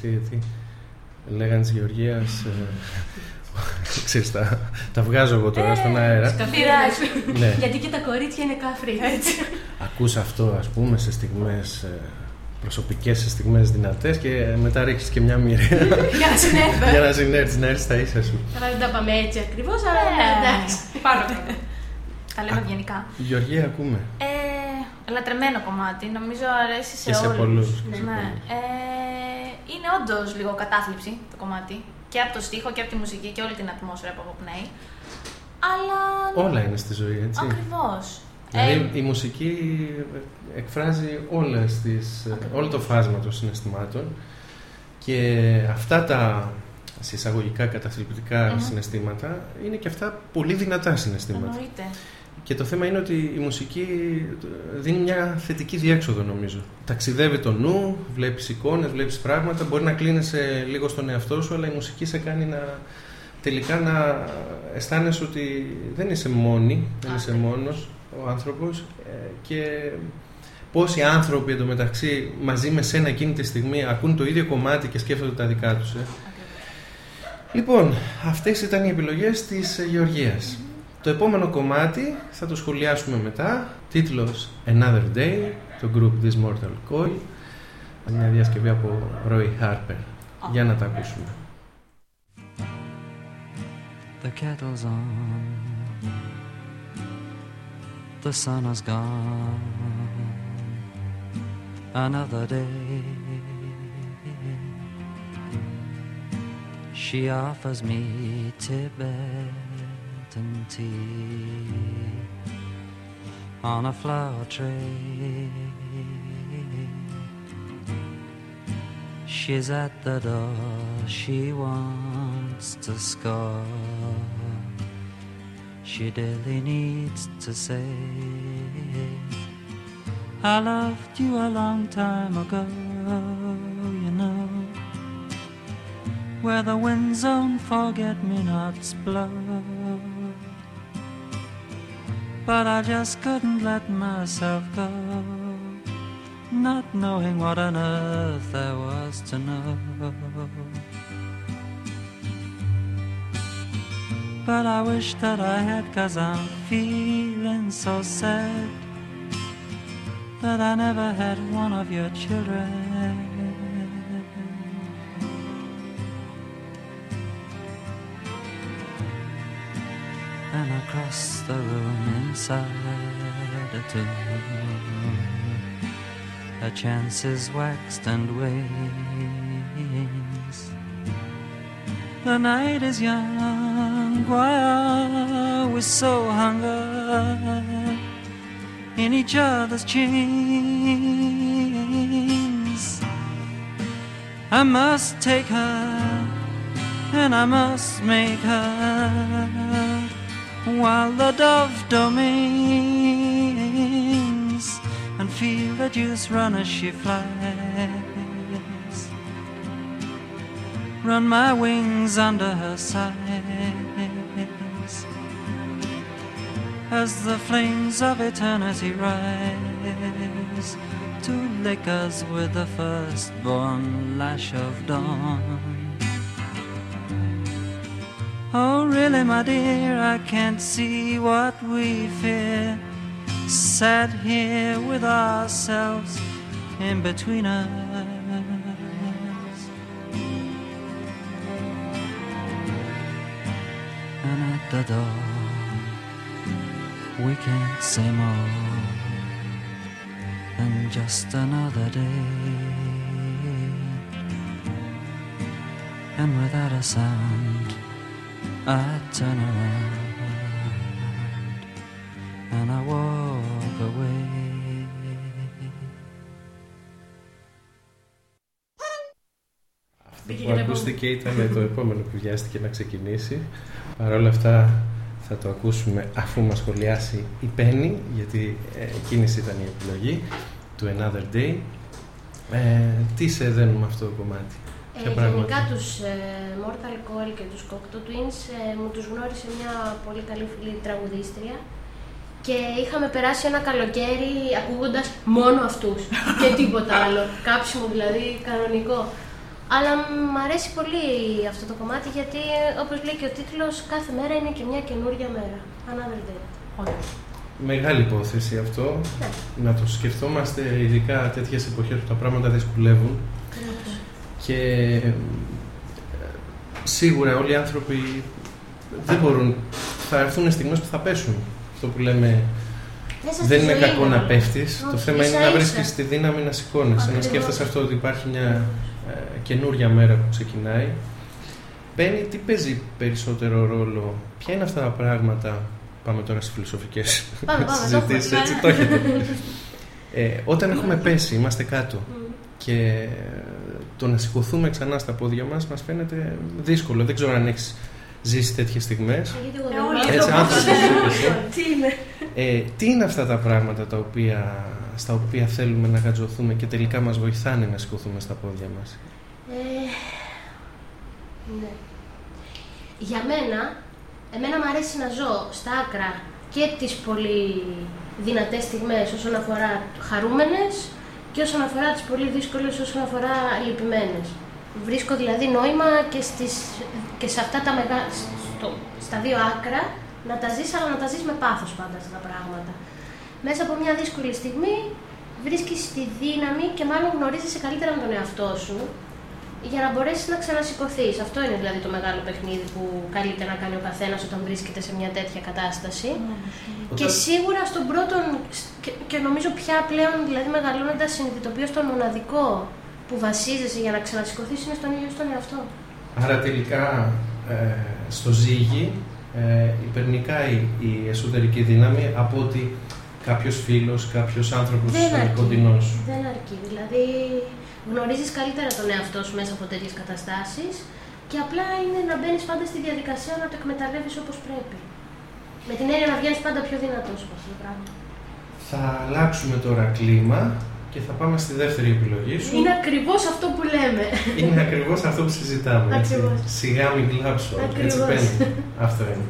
Κορίτσια γιατί λέγανε της Γεωργίας ε, Ξέρεις, τα, τα βγάζω εγώ τώρα στον αέρα. Πειράζει. Ναι. Γιατί και τα κορίτσια είναι κάφρι. Έτσι. Ακούς αυτό ας πούμε σε στιγμές ε, προσωπικές, σε στιγμές δυνατές και μετά ρίχνεις και μια μοίρια Για να συνέρθω. για να συνέρθεις, να έρθεις στα ίσα σου. Καλά, δεν τα πάμε έτσι ακριβώς, αλλά Ε, εντάξει. Πάνω κάτω. Τα λέμε ευγενικά. Γεωργία ακούμε. Ε, λατρεμένο κομμάτι, νομίζω αρέσει σε Και σε όλους. πολλούς. Ναι. Σε πολλούς. Ε, είναι όντως λίγο κατάθλιψη το κομμάτι. Και από το στίχο και από τη μουσική και όλη την ατμόσφαιρα που αποπνέει. Αλλά. Όλα είναι στη ζωή, έτσι. Ακριβώς. Δηλαδή η μουσική εκφράζει όλες τις, όλο το φάσμα των συναισθημάτων και αυτά τα σε εισαγωγικά καταθλιπτικά Μμμ. συναισθήματα είναι και αυτά πολύ δυνατά συναισθήματα. Εννοείται. Και το θέμα είναι ότι η μουσική δίνει μια θετική διέξοδο νομίζω. Ταξιδεύει το νου, βλέπεις εικόνες, βλέπεις πράγματα, μπορεί να κλείνεσαι λίγο στον εαυτό σου, αλλά η μουσική σε κάνει να τελικά να αισθάνεσαι ότι δεν είσαι μόνη, δεν είσαι μόνος ο άνθρωπος ε, και πόσοι άνθρωποι εντωμεταξύ μαζί με σένα εκείνη τη στιγμή ακούν το ίδιο κομμάτι και σκέφτονται τα δικά τους. Ε. Λοιπόν, αυτές ήταν οι επιλογές της ε, Γεωργίας. Το επόμενο κομμάτι θα το σχολιάσουμε μετά. Τίτλος Another Day, το group This Mortal Coil. Μια διασκευή από Roy Harper. Για να τα ακούσουμε. The kettle's on. The sun has gone. Another day. She offers me Tibetan on a flower tray. She's at the door, she wants to score. She daily needs to say, I loved you a long time ago, you know, where the winds on forget me nots blow. But I just couldn't let myself go not knowing what on earth there was to know. But I wish that I had, cause I'm feeling so sad that I never had one of your children. And across the room inside a tomb her chances waxed and wanes. The night is young, why are we so hung up in each other's chains? I must take her, and I must make her, while the dove domains and feel the juice run as she flies. Run my wings under her sides as the flames of eternity rise to lick us with the firstborn lash of dawn. Oh, really, my dear, I can't see what we fear sat here with ourselves in between us. And at the door, we can't say more than just another day. And without a sound, I turn around and I walk away. Αυτό που ακούστηκε ήταν το επόμενο που βιάστηκε να ξεκινήσει. Παρ' όλα αυτά θα το ακούσουμε αφού μας σχολιάσει η Πέννη, γιατί ε, εκείνη ήταν η επιλογή του Another Day. Ε, τι σε δένουν με αυτό το κομμάτι, Ε, ποια πράγματα. Γενικά τους ε, Mortal Coil και τους Cocteau Twins ε, μου τους γνώρισε μια πολύ καλή φίλη τραγουδίστρια Και είχαμε περάσει ένα καλοκαίρι ακούγοντας μόνο αυτούς και τίποτα άλλο. Κάψιμο δηλαδή κανονικό. Αλλά μ' αρέσει πολύ αυτό το κομμάτι γιατί όπως λέει και ο τίτλος κάθε μέρα είναι και μια καινούργια μέρα. Another day. Μεγάλη υπόθεση αυτό. Να το σκεφτόμαστε ειδικά τέτοιες εποχές που τα πράγματα δυσκολεύουν. Και ε, σίγουρα όλοι οι άνθρωποι δεν μπορούν. Θα έρθουν στιγμές που θα πέσουν. Αυτό που λέμε Μέσα στη δεν είναι ζωή κακό να είναι. πέφτεις. Το Όχι, θέμα είναι ίσα να ίσα. βρίσκει τη δύναμη να σηκώνεις. Να Ακριβώς. σκέφτεσαι αυτό ότι υπάρχει μια ε, καινούρια μέρα που ξεκινάει. Μπαίνει, τι παίζει περισσότερο ρόλο, ποια είναι αυτά τα πράγματα; Πάμε τώρα στις φιλοσοφικές Πάμε, πάμε, το έχουμε. συζητήσεις, έτσι το έχετε. Ε, όταν έχουμε πέσει, είμαστε κάτω και το να σηκωθούμε ξανά στα πόδια μας μας φαίνεται δύσκολο. Δεν ξέρω αν έχεις ζήσει τέτοιες στιγμές. Γιατί εγώ Ε, δεν όλοι είμαι Έτσι, άνθρωπος. άνθρωπος είσαι. Τι είμαι. Ε, τι είναι αυτά τα πράγματα τα οποία, στα οποία θέλουμε να γατζωθούμε και τελικά μας βοηθάνε να σηκωθούμε στα πόδια μας; Ε, ναι. Για μένα, εμένα μου αρέσει να ζω στα άκρα και τις πολύ δυνατές στιγμές όσον αφορά χαρούμενες και όσον αφορά τις πολύ δύσκολες όσον αφορά λυπημένες. Βρίσκω δηλαδή νόημα και, στις, και σε αυτά τα μεγάλα, στο- στα δύο άκρα να τα ζεις, αλλά να τα ζεις με πάθος πάντα αυτά τα πράγματα. Μέσα από μια δύσκολη στιγμή βρίσκεις τη δύναμη και μάλλον γνωρίζεσαι καλύτερα με τον εαυτό σου για να μπορέσεις να ξανασηκωθείς. Αυτό είναι δηλαδή το μεγάλο παιχνίδι που καλείται να κάνει ο καθένας όταν βρίσκεται σε μια τέτοια κατάσταση. Και σίγουρα στον πρώτο. Και, και νομίζω πια πλέον, δηλαδή μεγαλώνοντας, συνειδητοποιώ το μοναδικό που βασίζεσαι για να ξανασηκωθείς είναι στον ίδιο στον εαυτό. Άρα τελικά ε, στο ζύγι ε, υπερνικάει η εσωτερική δύναμη από ότι κάποιος φίλος, κάποιος άνθρωπος Δεν ε, αρκεί. κοντινός. Δεν αρκεί. Δηλαδή γνωρίζεις καλύτερα τον εαυτό σου μέσα από τέτοιες καταστάσεις και απλά είναι να μπαίνεις πάντα στη διαδικασία να το εκμεταλλεύεις όπως πρέπει. Με την έννοια να βγαίνεις πάντα πιο δυνατός από αυτό το πράγμα. Θα αλλάξουμε τώρα κλίμα και θα πάμε στη δεύτερη επιλογή σου. Είναι ακριβώς αυτό που λέμε. Είναι ακριβώς αυτό που συζητάμε. έτσι. Ακριβώς. Σιγά μην κλάψω. Έτσι Ακριβώς. παίρνει. αυτό είναι.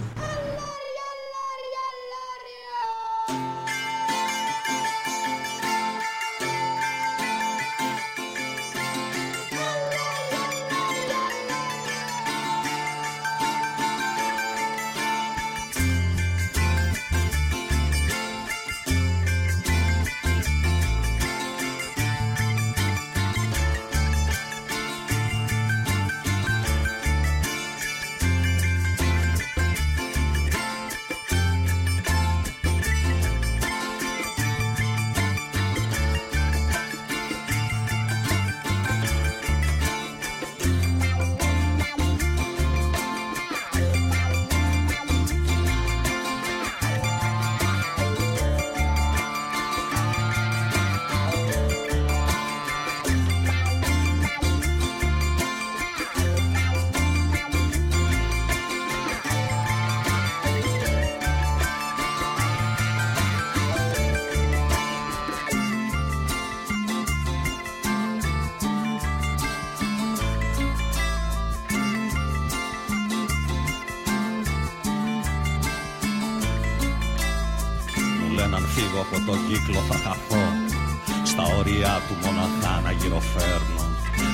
Όρια του μοναχά να γυροφέρνω.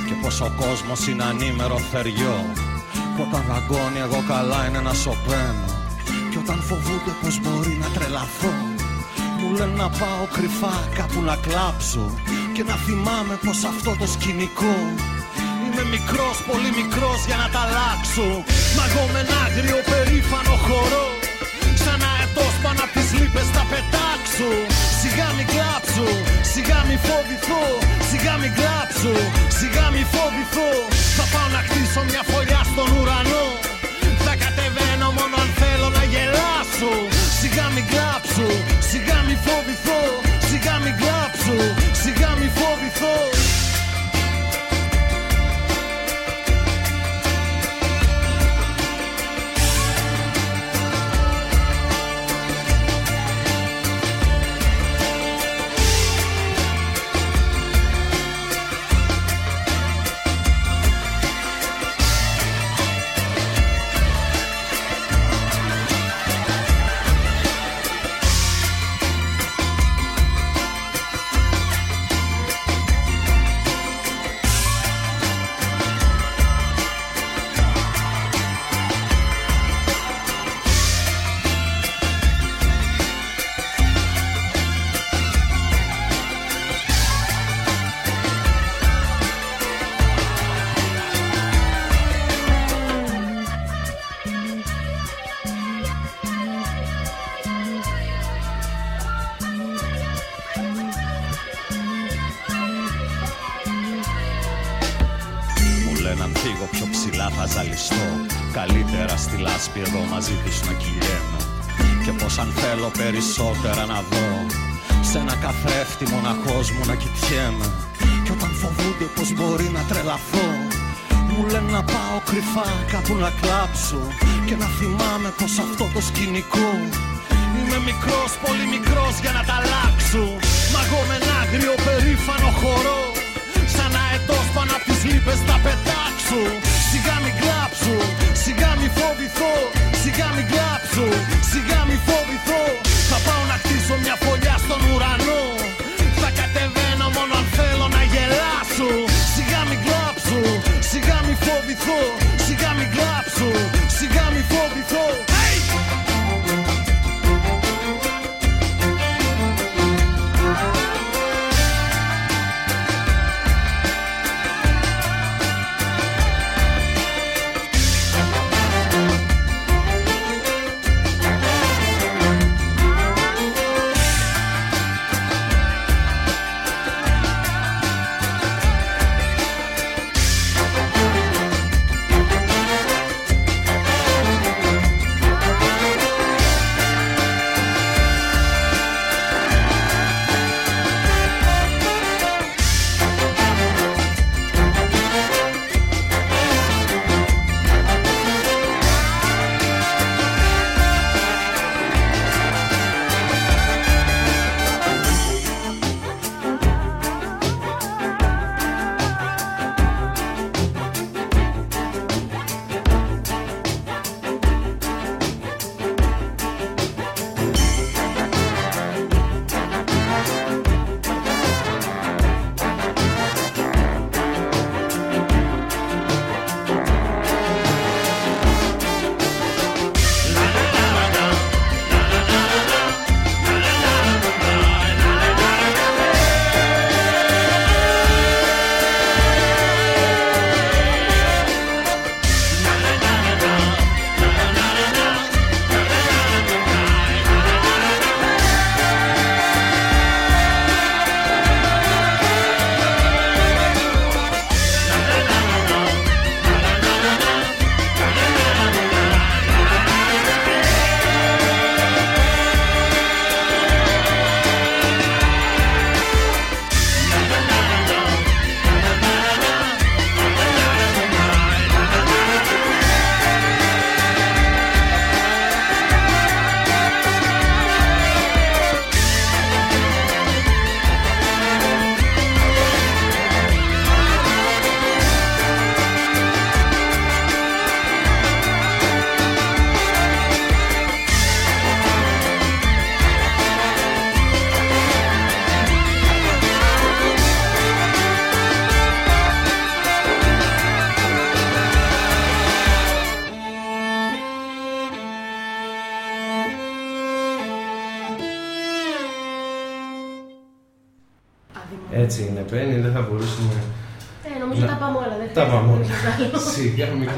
Και πως ο κόσμος είναι ανήμερο θεριό Που όταν δαγκώνει εγώ καλά είναι να σωπαίνω. Και όταν φοβούνται πως μπορεί να τρελαθώ Μου λένε να πάω κρυφά κάπου να κλάψω. Και να θυμάμαι πως αυτό το σκηνικό Είμαι μικρός, πολύ μικρός για να τα αλλάξω. Μα εγώ με ένα άγριο περήφανο χορό Σαν αετός πάνω απ' τις λύπες θα πετάξω. Σιγά μη κλάψω, σιγά μη φοβηθώ Σιγά μη κλάψω, σιγά μη φοβηθώ. Θα πάω να χτίσω μια φωλιά στον ουρανό. Θα κατεβαίνω μόνο αν θέλω να γελάσω. Σιγά μη κλάψω, σιγά μη φοβηθώ Σιγά μη κλάψω, μοναχός μου να κοιτιέμαι Και όταν φοβούνται πως μπορεί να τρελαθώ μου λένε να πάω κρυφά κάπου να κλάψω Και να θυμάμαι πως αυτό το σκηνικό Είμαι μικρός, πολύ μικρός για να τα αλλάξω. Μα εγώ με ένα άγριο περήφανο χορό Σαν αετός πάνω απ' τις λύπες θα πετάξω. Σιγά μην κλάψω, σιγά μην φοβηθώ Σιγά μην κλάψω, σιγά μην φοβηθώ μην φοβηθώ Σιγά μην κλάψω, σιγά μην φοβηθώ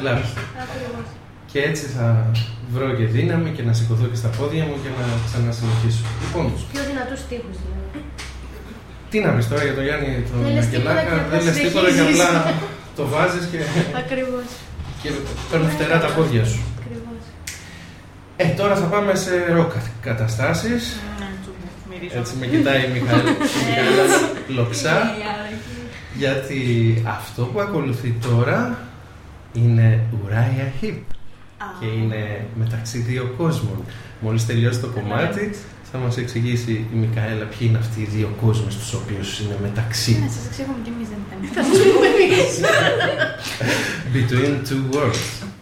Σιγά μην κλάψεις. Ακριβώς. Και έτσι θα βρω και δύναμη και να σηκωθώ και στα πόδια μου και να ξανασυνεχίσω. Λοιπόν, Τους πιο δυνατούς στίχους δηλαδή. τι να πεις τώρα για τον Γιάννη τον Δεν λες τίποτα Αγγελάκα, και απλά δεν λες τίποτα και συνεχίζεις. απλά το βάζεις και, Ακριβώς. και παίρνουν φτερά τα πόδια σου. Ακριβώς. Ε, τώρα θα πάμε σε ροκ καταστάσεις. Έτσι με κοιτάει η Μιχαήλ- η Μιχαήλα Λοξά. Γιατί αυτό που ακολουθεί τώρα είναι Uriah Heep και είναι μεταξύ δύο κόσμων. Μόλις τελειώσει το κομμάτι θα μας εξηγήσει η Μικαέλα ποιοι είναι αυτοί οι δύο κόσμοι στους οποίους είναι Ναι, μεταξύ. σας εξηγούμε κι εμείς δεν ήταν. Θα τους πούμε εμείς. Between two worlds.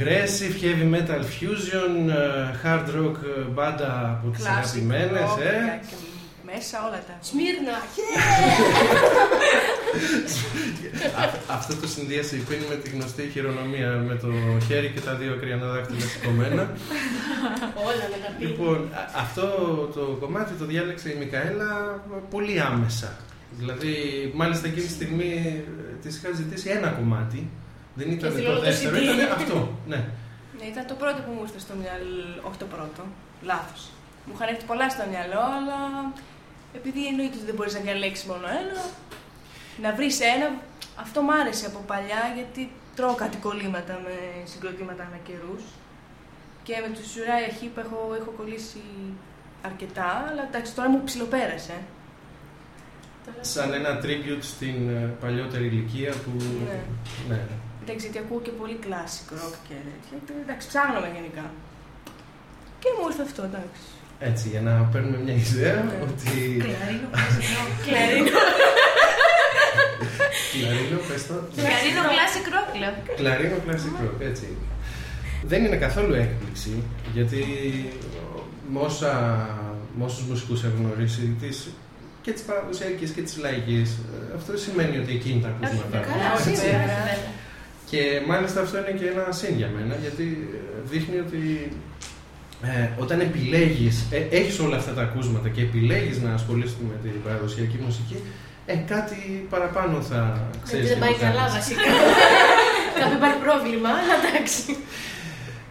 Progressive, heavy metal fusion, ε, hard rock ε, μπάντα από τις αγαπημένες, rock, ε. και Μέσα όλα τα. Σμύρνα! Α- Αυτό το συνδύασε η Πίνη με τη γνωστή χειρονομία με το χέρι και τα δύο ακριανά δάχτυλα σηκωμένα. Όλα με τα πίνει. Λοιπόν, α- αυτό το κομμάτι το διάλεξε η Μικαέλα πολύ άμεσα. Δηλαδή, μάλιστα εκείνη τη στιγμή ε, της είχα ζητήσει ένα κομμάτι. Δεν ήταν θέλει το όλο το δεύτερο, CD. ήταν αυτό. Ναι. Ναι, ήταν το πρώτο που μου ήρθε στο μυαλό. Όχι το πρώτο. Λάθος. Μου είχαν έρθει πολλά στο μυαλό, αλλά επειδή εννοείται ότι δεν μπορείς να διαλέξεις μόνο ένα, να βρεις ένα. Αυτό μ' άρεσε από παλιά γιατί τρώω κάτι κολλήματα με συγκροτήματα ανά καιρούς. Και με τους Uriah Heep έχω, έχω κολλήσει αρκετά, αλλά εντάξει, τώρα μου ψιλοπέρασε. Σαν ένα tribute στην ε, παλιότερη ηλικία που... Ναι. ναι. Εντάξει, γιατί ακούω και πολύ classic rock και τέτοια. και Εντάξει, ψάχναμε γενικά. Και μου ήρθε αυτό, εντάξει. Έτσι, για να παίρνουμε μια ιδέα ότι... Κλαρίνο, Κλαρίνο. Κλαρίνο, πες το. Κλαρίνο classic rock, λέω. Κλαρίνο Classic Rock, έτσι. Δεν είναι καθόλου έκπληξη, γιατί με, όσα, με όσους μουσικούς έχω γνωρίσει, τις, και τις παραδοσιακές και τις λαϊκές, ε, αυτό δεν σημαίνει ότι εκείνη τα ακούσματα. Καλά, Όχι, σίγουρα. Βέβαια. Και μάλιστα αυτό είναι και ένα σύν για μένα, γιατί ε, δείχνει ότι ε, όταν επιλέγεις, ε, έχεις όλα αυτά τα ακούσματα και επιλέγεις να ασχολείσαι με την παραδοσιακή μουσική, ε, κάτι παραπάνω θα ξέρεις. Γιατί δεν τι πάει θα καλά κάνεις. βασικά. Κάπου υπάρχει πρόβλημα, αλλά εντάξει.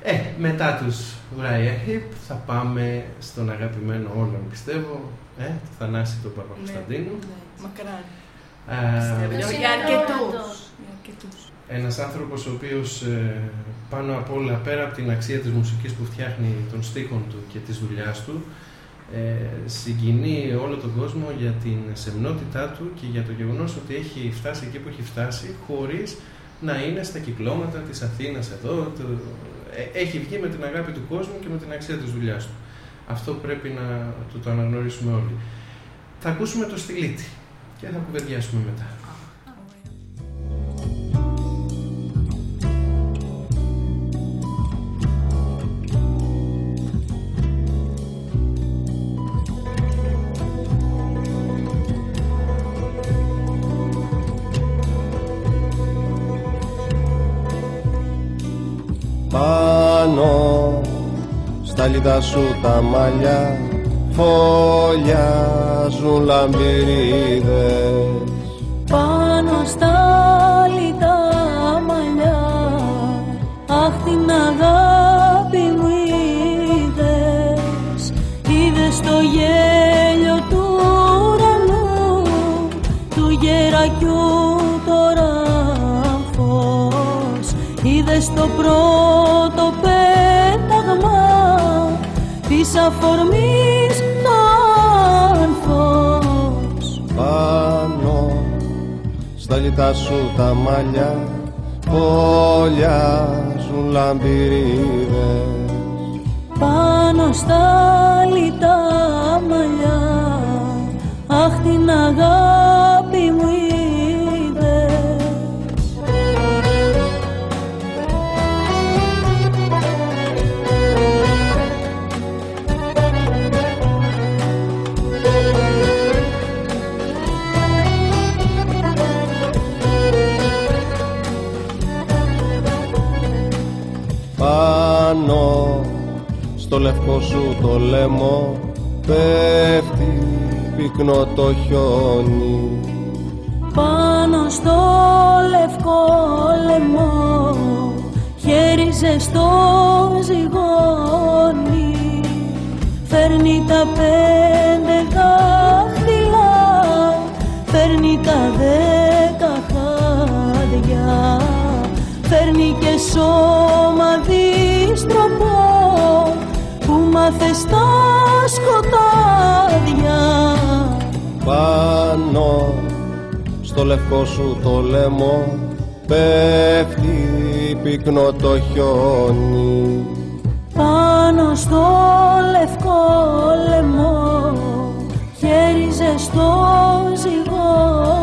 Ε, μετά τους Uriah Heep θα πάμε στον αγαπημένο όλων, πιστεύω, ε, το Θανάση του Παπακοσταντίνου. Ναι, μακράν. Ε, Για, είναι για ο αρκετούς. Πρώτος. Για αρκετούς. ένας άνθρωπος ο οποίος ε, πάνω απ' όλα, πέρα από την αξία της μουσικής που φτιάχνει των στίχων του και της δουλειάς του, ε, συγκινεί όλο τον κόσμο για την σεμνότητά του και για το γεγονός ότι έχει φτάσει εκεί που έχει φτάσει χωρίς να είναι στα κυκλώματα της Αθήνας εδώ. Το, ε, έχει βγει με την αγάπη του κόσμου και με την αξία της δουλειάς του. Αυτό πρέπει να το, το αναγνωρίσουμε όλοι. Θα ακούσουμε το στυλίτι και θα κουβεντιάσουμε μετά. Στα λιτά σου τα μαλλιά φωλιάζουν λαμπυρίδες αφορμής το άνθος. Πάνω στα λιτά σου τα μαλλιά φωλιάζουν λαμπυρίδες. Πάνω στα λιτά μαλλιά Αχ την αγάπη στο λευκό σου το λαιμό πέφτει πυκνό το χιόνι. Πάνω στο λευκό λαιμό χέρι ζεστό ζυγώνει φέρνει τα πέντε δάχτυλα φέρνει τα δέκα χάδια. Φέρνει και σώμα δίστροπο που μάθες στα σκοτάδια. Πάνω στο λευκό σου το λαιμό πέφτει πυκνό το χιόνι. Πάνω στο λευκό λαιμό χέρι ζεστό ζυγώνει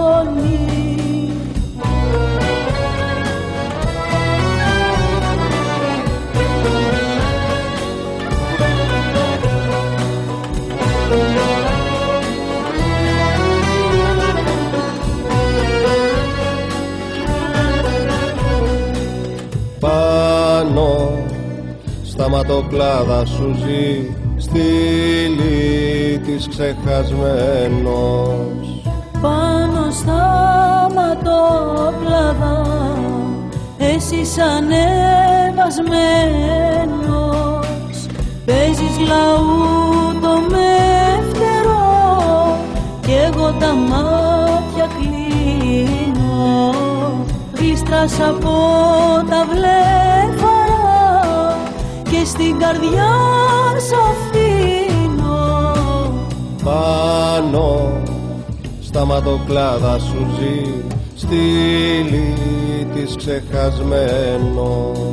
σταματοκλάδα σου ζει στήλη της ξεχασμένος. Πάνω στα ματόπλαδα εσύ ανεβασμένος παίζεις λαού το μεύτερο κι εγώ τα μάτια κλείνω. Γλίστρας από τα βλέφαρα και στην καρδιά σ' αφήνω. Πάνω σταματοκλάδα σου ζει στήλη της ξεχασμένος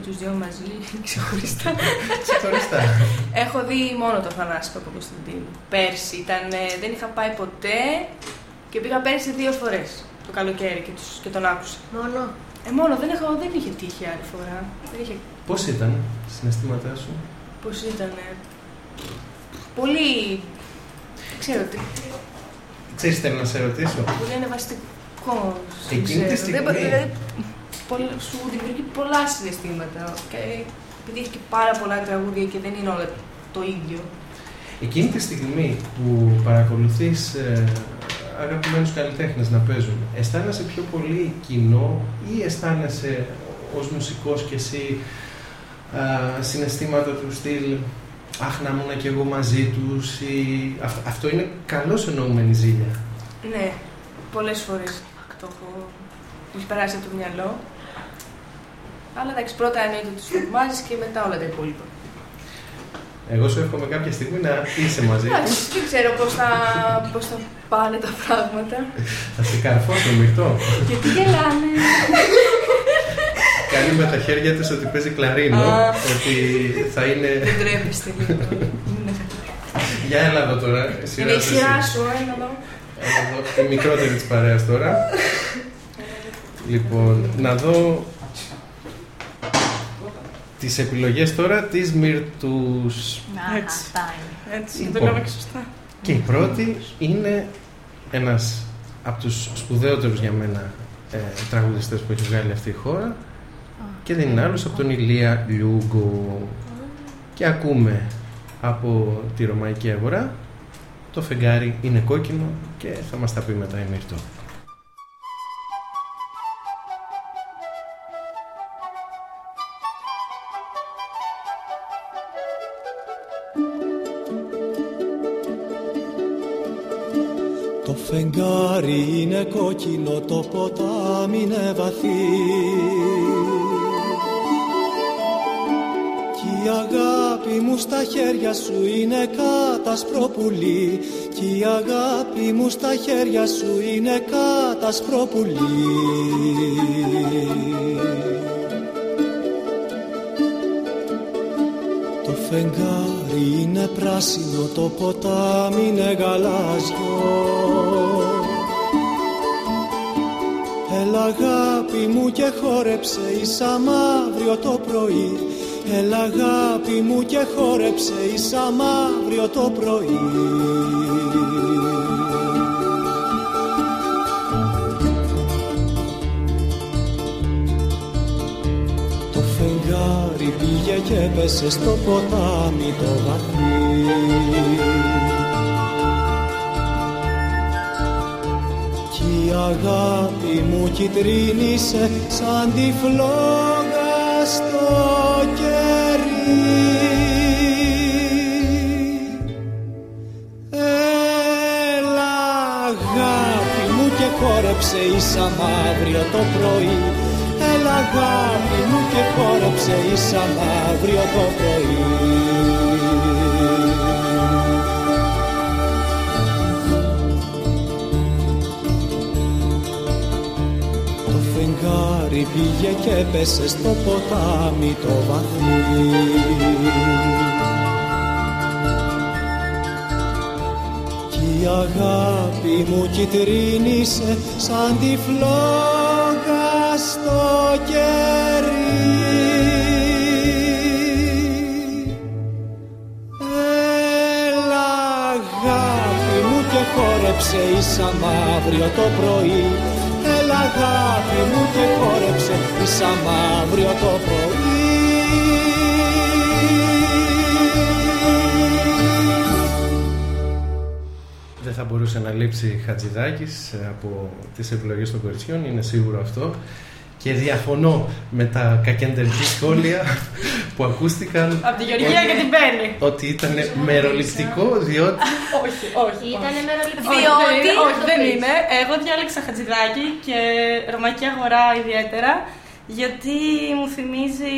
Και τους δύο μαζί, ξεχωριστά. Ξεχωριστά. Έχω δει μόνο το Θανάση Παπακοσταντίνου. Πέρσι ήταν, ε, δεν είχα πάει ποτέ και πήγα πέρσι δύο φορές το καλοκαίρι και, τους, και τον άκουσα. Μόνο; Ε, μόνο, δεν, έχω, δεν είχε τύχει άλλη φορά. Δεν είχε... Πώς ήταν συναισθήματά σου; Πώς ήταν. Πολύ. Ξέρω τι. Ξέρεις θέλω να σε ρωτήσω; Πολύ ανεβαστικό. Εκείνη τη στιγμή. Δηλαδή, πολλ- σου δημιουργεί πολλά συναισθήματα. Και επειδή έχει και πάρα πολλά τραγούδια και δεν είναι όλα το ίδιο. Εκείνη τη στιγμή που παρακολουθείς ε, αγαπημένους καλλιτέχνες να παίζουν, αισθάνεσαι πιο πολύ κοινό ή αισθάνεσαι ως μουσικός και εσύ α, συναισθήματα του στυλ «Αχ, να ήμουν και εγώ μαζί τους» ή... αυ- αυτό είναι καλώς εννοούμενη ζήλια; Ναι, πολλές φορές το έχω μου έχει περάσει από το μυαλό. Αλλά εντάξει, πρώτα εννοείται τους θαυμάζεις και μετά όλα τα υπόλοιπα. Εγώ σου εύχομαι κάποια στιγμή να είσαι μαζί Εντάξει, τους. δεν ξέρω πώς θα, πώς θα πάνε τα πράγματα. Θα σε καρφώσω μυρτό. Γιατί γελάνε; Κάνει με τα χέρια της ότι παίζει κλαρίνο, Α. ότι θα είναι... Δεν τρέπεστε λίγο. Είναι- Για έλα εδώ τώρα. Είναι η εσύ. σειρά σου, ένα εδώ. Έλα εδώ, η μικρότερη της παρέας τώρα. Λοιπόν, να δω τις επιλογές τώρα της Μυρτούς. Να, Έτσι. αυτά είναι. Έτσι, Λοιπόν. το λέμε και σωστά. Και η πρώτη είναι ένας από τους σπουδαίωτερους για μένα ε, τραγουδιστές που έχει βγάλει αυτή η χώρα και δεν είναι άλλος από τον Ηλία Λιούγκο. Και ακούμε από τη Ρωμαϊκή Αγορά το φεγγάρι είναι κόκκινο και θα μας τα πει μετά η Μύρτο. Φεγγάρι είναι κόκκινο, το ποτάμι είναι βαθύ. Κι η αγάπη μου στα χέρια σου είναι κάτασπρο πουλί Κι η αγάπη μου στα χέρια σου είναι κάτασπρο πουλί Το φεγγάρι είναι πράσινο, το ποτάμι είναι γαλάζιο. Έλα αγάπη μου και χόρεψε ίσα μαύριο το πρωί. Έλα αγάπη μου και χόρεψε ίσα μαύριο το πρωί και έπεσε στο ποτάμι το βαθύ. Κι η αγάπη μου κυτρίνησε σαν τη φλόγα στο κερί. Έλα αγάπη μου και χόρεψε ίσα μαύριο το πρωί. Έλα αγάπη μου και χόρεψε ίσα μαύριο το πρωί. Το φεγγάρι πήγε και έπεσε στο ποτάμι το βαθύ Κι η αγάπη μου κυτρίνησε σαν τη φλόγα στο κερί Έλα αγάπη μου και χόρεψε ίσα μαύριο το πρωί. Έλα αγάπη μου και χόρεψε ίσα μαύριο το πρωί. Δεν θα μπορούσε να λείψει Χατζηδάκης ε, από τις επιλογές των κοριτσιών, είναι σίγουρο αυτό. Και διαφωνώ με τα κακεντερική σχόλια που ακούστηκαν Από τη Γεωργία και την Μπέννη. ότι ήταν μεροληπτικό διότι όχι, όχι. Ήταν όχι. μεροληπτικό. Όχι, Διότι- δεν είναι, όχι, δεν το πεις. είναι. Εγώ διάλεξα Χατζηδάκη και Ρωμαϊκή Αγορά ιδιαίτερα, γιατί μου θυμίζει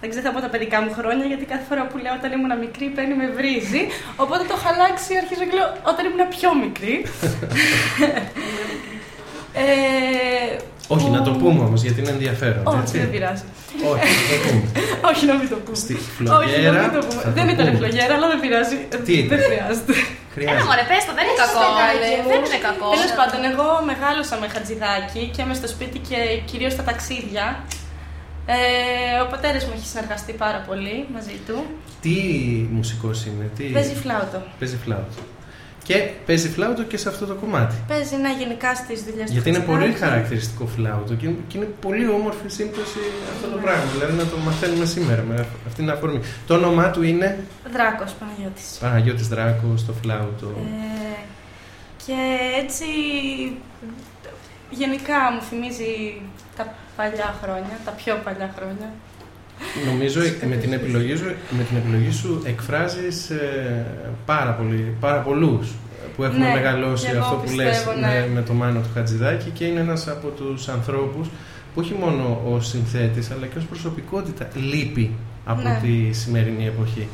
δεν ξέρω από τα παιδικά μου χρόνια, γιατί κάθε φορά που λέω όταν ήμουν μικρή παίρνει με βρίζει. Οπότε το έχω αλλάξει, αρχίζω και λέω όταν ήμουν πιο μικρή. ε, Όχι, που- να το πούμε όμως γιατί είναι ενδιαφέρον. Όχι, έτσι. δεν πειράζει. Όχι, να το πούμε. Όχι, να μην το πούμε. Στη Όχι, φλογέρα. να μην το πούμε. θα το Δεν ήταν πούμε. φλογέρα, αλλά δεν πειράζει. Τι ήταν; Δεν χρειάζεται. Έλα Χρειάζεται. μωρέ, πες το, δεν είναι κακό. Δεν είναι κακό. Τέλος πάντων, εγώ μεγάλωσα με χατζηδάκι και είμαι στο σπίτι και κυρίως στα ταξίδια. Ε, ο πατέρας μου έχει συνεργαστεί πάρα πολύ μαζί του. Τι μουσικός είναι, τι. Παίζει φλάουτο. Παίζει φλάουτο. Και παίζει φλάουτο και σε αυτό το κομμάτι. Παίζει να γενικά στις δουλειές του. Γιατί είναι πολύ Χατζηδάκη. χαρακτηριστικό φλάουτο και είναι, και είναι πολύ όμορφη σύμπτωση αυτό το πράγμα. Δηλαδή να το μαθαίνουμε σήμερα με αυτή την αφορμή. Το όνομά του είναι; Δράκος Παναγιώτης. Παναγιώτης Δράκος στο φλάουτο. Ε, και έτσι γενικά μου θυμίζει τα παλιά χρόνια, τα πιο παλιά χρόνια. Νομίζω ε, με την επιλογή σου, με την επιλογή σου εκφράζεις ε, πάρα, πολύ, πάρα πολλούς που έχουν Ναι, μεγαλώσει και εγώ αυτό που λες πιστεύω, ναι. με, με το Μάνο του Χατζηδάκη και είναι ένας από τους ανθρώπους που όχι μόνο ως συνθέτης αλλά και ως προσωπικότητα λείπει από Ναι. τη σημερινή εποχή.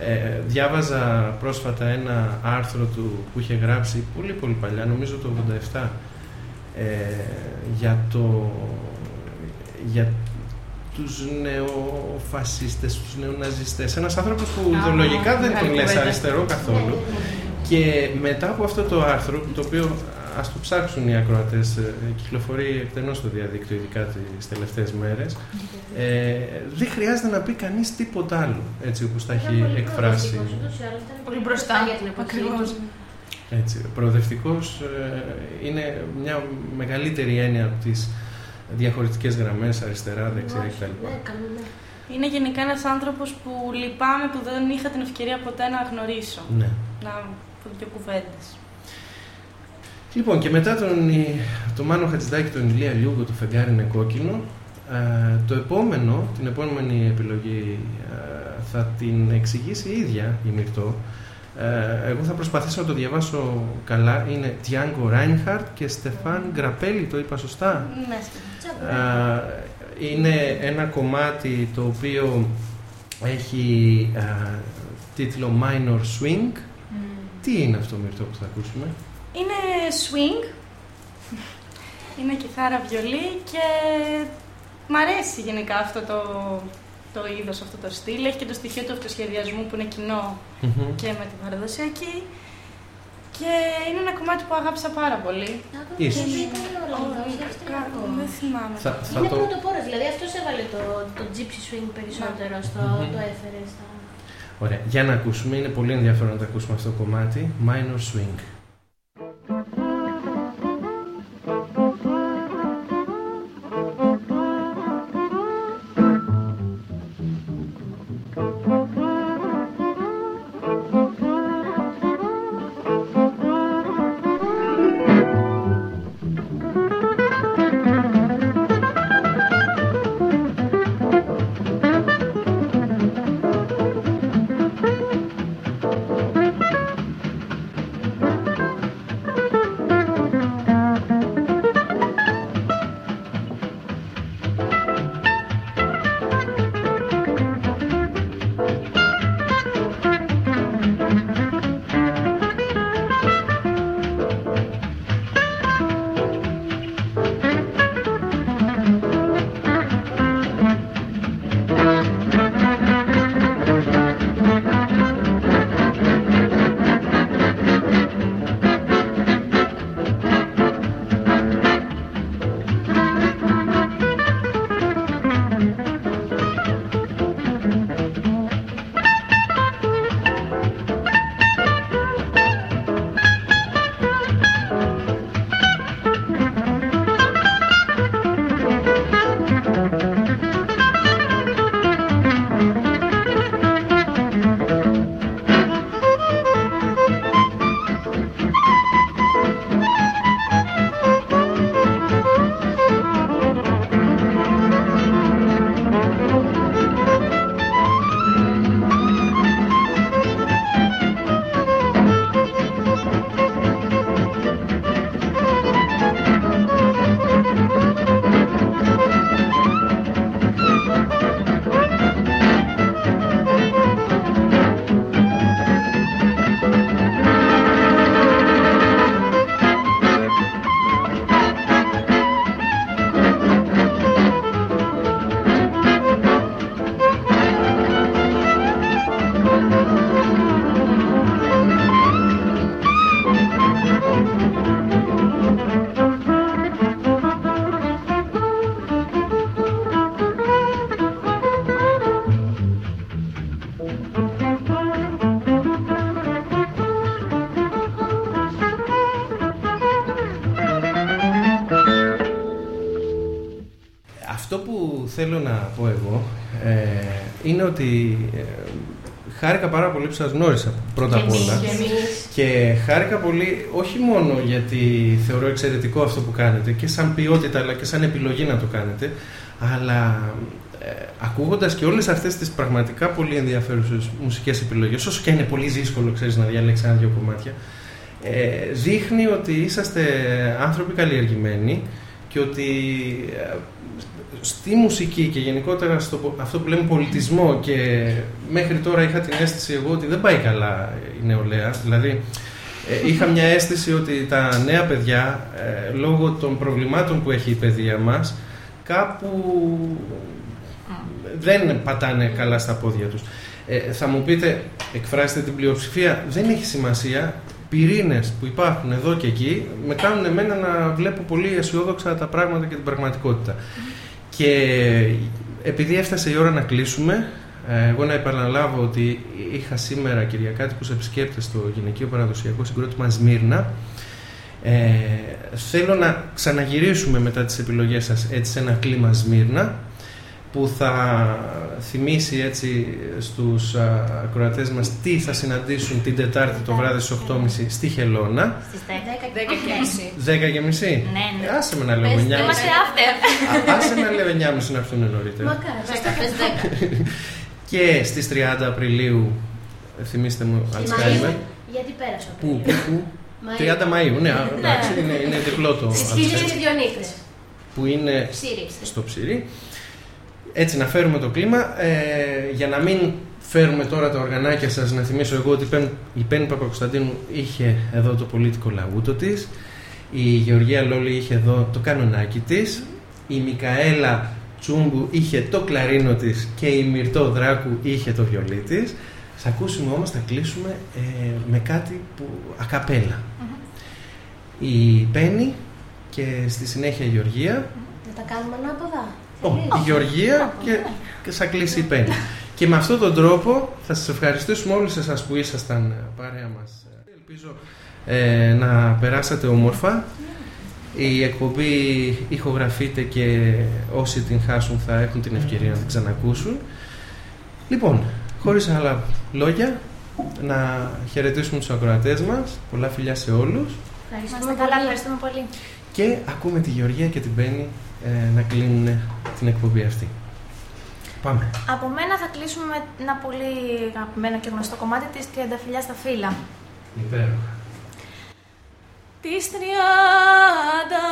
Ε, διάβαζα πρόσφατα ένα άρθρο του που είχε γράψει πολύ πολύ παλιά, νομίζω το 87, ε, για το για τους νεοφασίστες, τους νεοναζιστές. Ένας άνθρωπος που Α, ιδεολογικά δεν τον μεγάλη λες κουβέντα. αριστερό καθόλου. Και μετά από αυτό το άρθρο, το οποίο ας το ψάξουν οι ακροατές, ε, κυκλοφορεί εκτενώς στο διαδίκτυο, ειδικά τις τελευταίες μέρες, ε, δεν χρειάζεται να πει κανείς τίποτα άλλο, έτσι όπως τα έχει εκφράσει. Πολύ μπροστά για την εποχή Ακριβώς. τους. Έτσι, προοδευτικός ε, είναι μια μεγαλύτερη έννοια από τις διαχωριστικές γραμμές, αριστερά, δεξιά κτλ. Ναι, καλό, ναι. Είναι γενικά ένας άνθρωπος που λυπάμαι που δεν είχα την ευκαιρία ποτέ να γνωρίσω. Ναι. Να πω δύο κουβέντες. Λοιπόν, και μετά τον, ε, το Μάνο Χατζηδάκη, τον Ηλία Λιούγκο, το φεγγάρι είναι κόκκινο. ε, το επόμενο, την επόμενη επιλογή ε, θα την εξηγήσει η ίδια η Μυρτώ. Ε, εγώ θα προσπαθήσω να το διαβάσω καλά. Είναι Τιάνγκο Ράινχαρτ και Στεφάν Γκραπέλη, το είπα σωστά; Ναι, Ε, είναι ένα κομμάτι το οποίο έχει ε, τίτλο Minor Swing. Τι είναι αυτό Μυρτώ που θα ακούσουμε; Είναι swing, είναι κιθάρα βιολί και μ' αρέσει γενικά αυτό το, το είδος, αυτό το στυλ. Έχει και το στοιχείο του αυτοσχεδιασμού που είναι κοινό Μμμ. και με την παραδοσιακή. Και είναι ένα κομμάτι που αγάπησα πάρα πολύ. Ίσως. Όχι, κα- Δεν θυμάμαι. Θα, θα Είναι το... πρωτοπόρο, δηλαδή αυτός έβαλε το, το gypsy swing περισσότερο, στο, Μμμ. το έφερε στα. Ωραία, για να ακούσουμε, είναι πολύ ενδιαφέρον να το ακούσουμε αυτό το κομμάτι. Minor Swing. Θέλω να πω εγώ ε, είναι ότι ε, χάρηκα πάρα πολύ που σας γνώρισα πρώτα απ' όλα. Και εμείς. Και χάρηκα πολύ όχι μόνο γιατί θεωρώ εξαιρετικό αυτό που κάνετε και σαν ποιότητα αλλά και σαν επιλογή να το κάνετε αλλά ε, ακούγοντας και όλες αυτές τις πραγματικά πολύ ενδιαφέρουσες μουσικές επιλογές όσο και αν είναι πολύ δύσκολο ξέρεις να διαλέξεις ένα-δυο κομμάτια ε, δείχνει ότι είσαστε άνθρωποι καλλιεργημένοι και ότι ε, στη μουσική και γενικότερα στο πο- αυτό που λέμε πολιτισμό και μέχρι τώρα είχα την αίσθηση εγώ ότι δεν πάει καλά η νεολαία. Δηλαδή ε, είχα μια αίσθηση ότι τα νέα παιδιά ε, λόγω των προβλημάτων που έχει η παιδεία μας κάπου δεν πατάνε καλά στα πόδια τους. Ε, θα μου πείτε, εκφράστε την πλειοψηφία, δεν έχει σημασία. Πυρήνες που υπάρχουν εδώ και εκεί με κάνουν εμένα να βλέπω πολύ αισιόδοξα τα πράγματα και την πραγματικότητα. Και επειδή έφτασε η ώρα να κλείσουμε, ε, εγώ να επαναλάβω ότι είχα σήμερα Κυριακάτικους επισκέπτες στο γυναικείο παραδοσιακό συγκρότημα Σμύρνα. Ε, θέλω να ξαναγυρίσουμε μετά τις επιλογές σας έτσι σε ένα κλίμα Σμύρνα που θα θυμίσει έτσι στους α, ακροατές μας τι θα συναντήσουν την Τετάρτη το βράδυ στις 8.30 στη Χελώνα. Στις 10. 10 και μισή. 10 και μισή. Ναι, ναι. Άσε με να λέω 9.30. Είμαστε after. Α- Άσε να λέω 9.30 να έρθουν νωρίτερα. Μακάρι. Σωστά, πες 10. Και στις 30 Απριλίου, ε, θυμίστε μου, Alzheimer. Μαΐου, Γιατί πέρασε ο Πού, Απρίλιος. πού, πού; Μαΐου. 30 Μαΐου, ναι, α, εντάξει, είναι, είναι διπλό το Στις Alzheimer, χίλιες και δυο νύχτες. που είναι Ψήρι. στο ψυρί. Έτσι να φέρουμε το κλίμα, ε, για να μην φέρουμε τώρα τα οργανάκια σας, να θυμίσω εγώ ότι η Πέν- η Πέννη Παπακοσταντίνου είχε εδώ το πολίτικο λαγούτο της, η Γεωργία Λόλη είχε εδώ το κανονάκι της, η Μικαέλα Τσούμπου είχε το κλαρίνο της και η Μυρτώ Δράκου είχε το βιολί της. Θα ακούσουμε όμως, θα κλείσουμε ε, με κάτι που ακαπέλα. Η Πέννη και στη συνέχεια η Γεωργία. Να τα κάνουμε ανάποδα. Ω, η Γεωργία και, και θα κλείσει η Πέννη. και με αυτόν τον τρόπο θα σας ευχαριστήσουμε όλους εσάς που ήσασταν ε, παρέα μας. Ελπίζω ε, να περάσατε όμορφα. Η εκπομπή ηχογραφείται και όσοι την χάσουν θα έχουν την ευκαιρία να την ξανακούσουν. Λοιπόν, χωρίς άλλα λόγια, να χαιρετήσουμε τους ακροατές μας. Πολλά φιλιά σε όλους. Ευχαριστούμε καλά, ευχαριστούμε πολύ. Και ακούμε τη Γεωργία και την Πέννη ε, να κλείνουν την εκπομπή αυτή. Πάμε. Από μένα θα κλείσουμε με ένα πολύ αγαπημένο και γνωστό κομμάτι της Τριανταφυλιά στα φύλλα. Υπέροχα. Τις τριάντα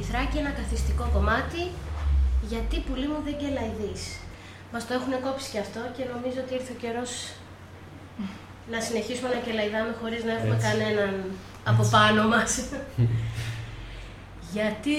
τη Θράκη, ένα καθιστικό κομμάτι, γιατί πουλί μου δεν κελαϊδείς. Μας το έχουν κόψει και αυτό και νομίζω ότι ήρθε ο καιρός να συνεχίσουμε να κελαϊδάμε χωρίς να έχουμε Έτσι. κανέναν από πάνω μας. γιατί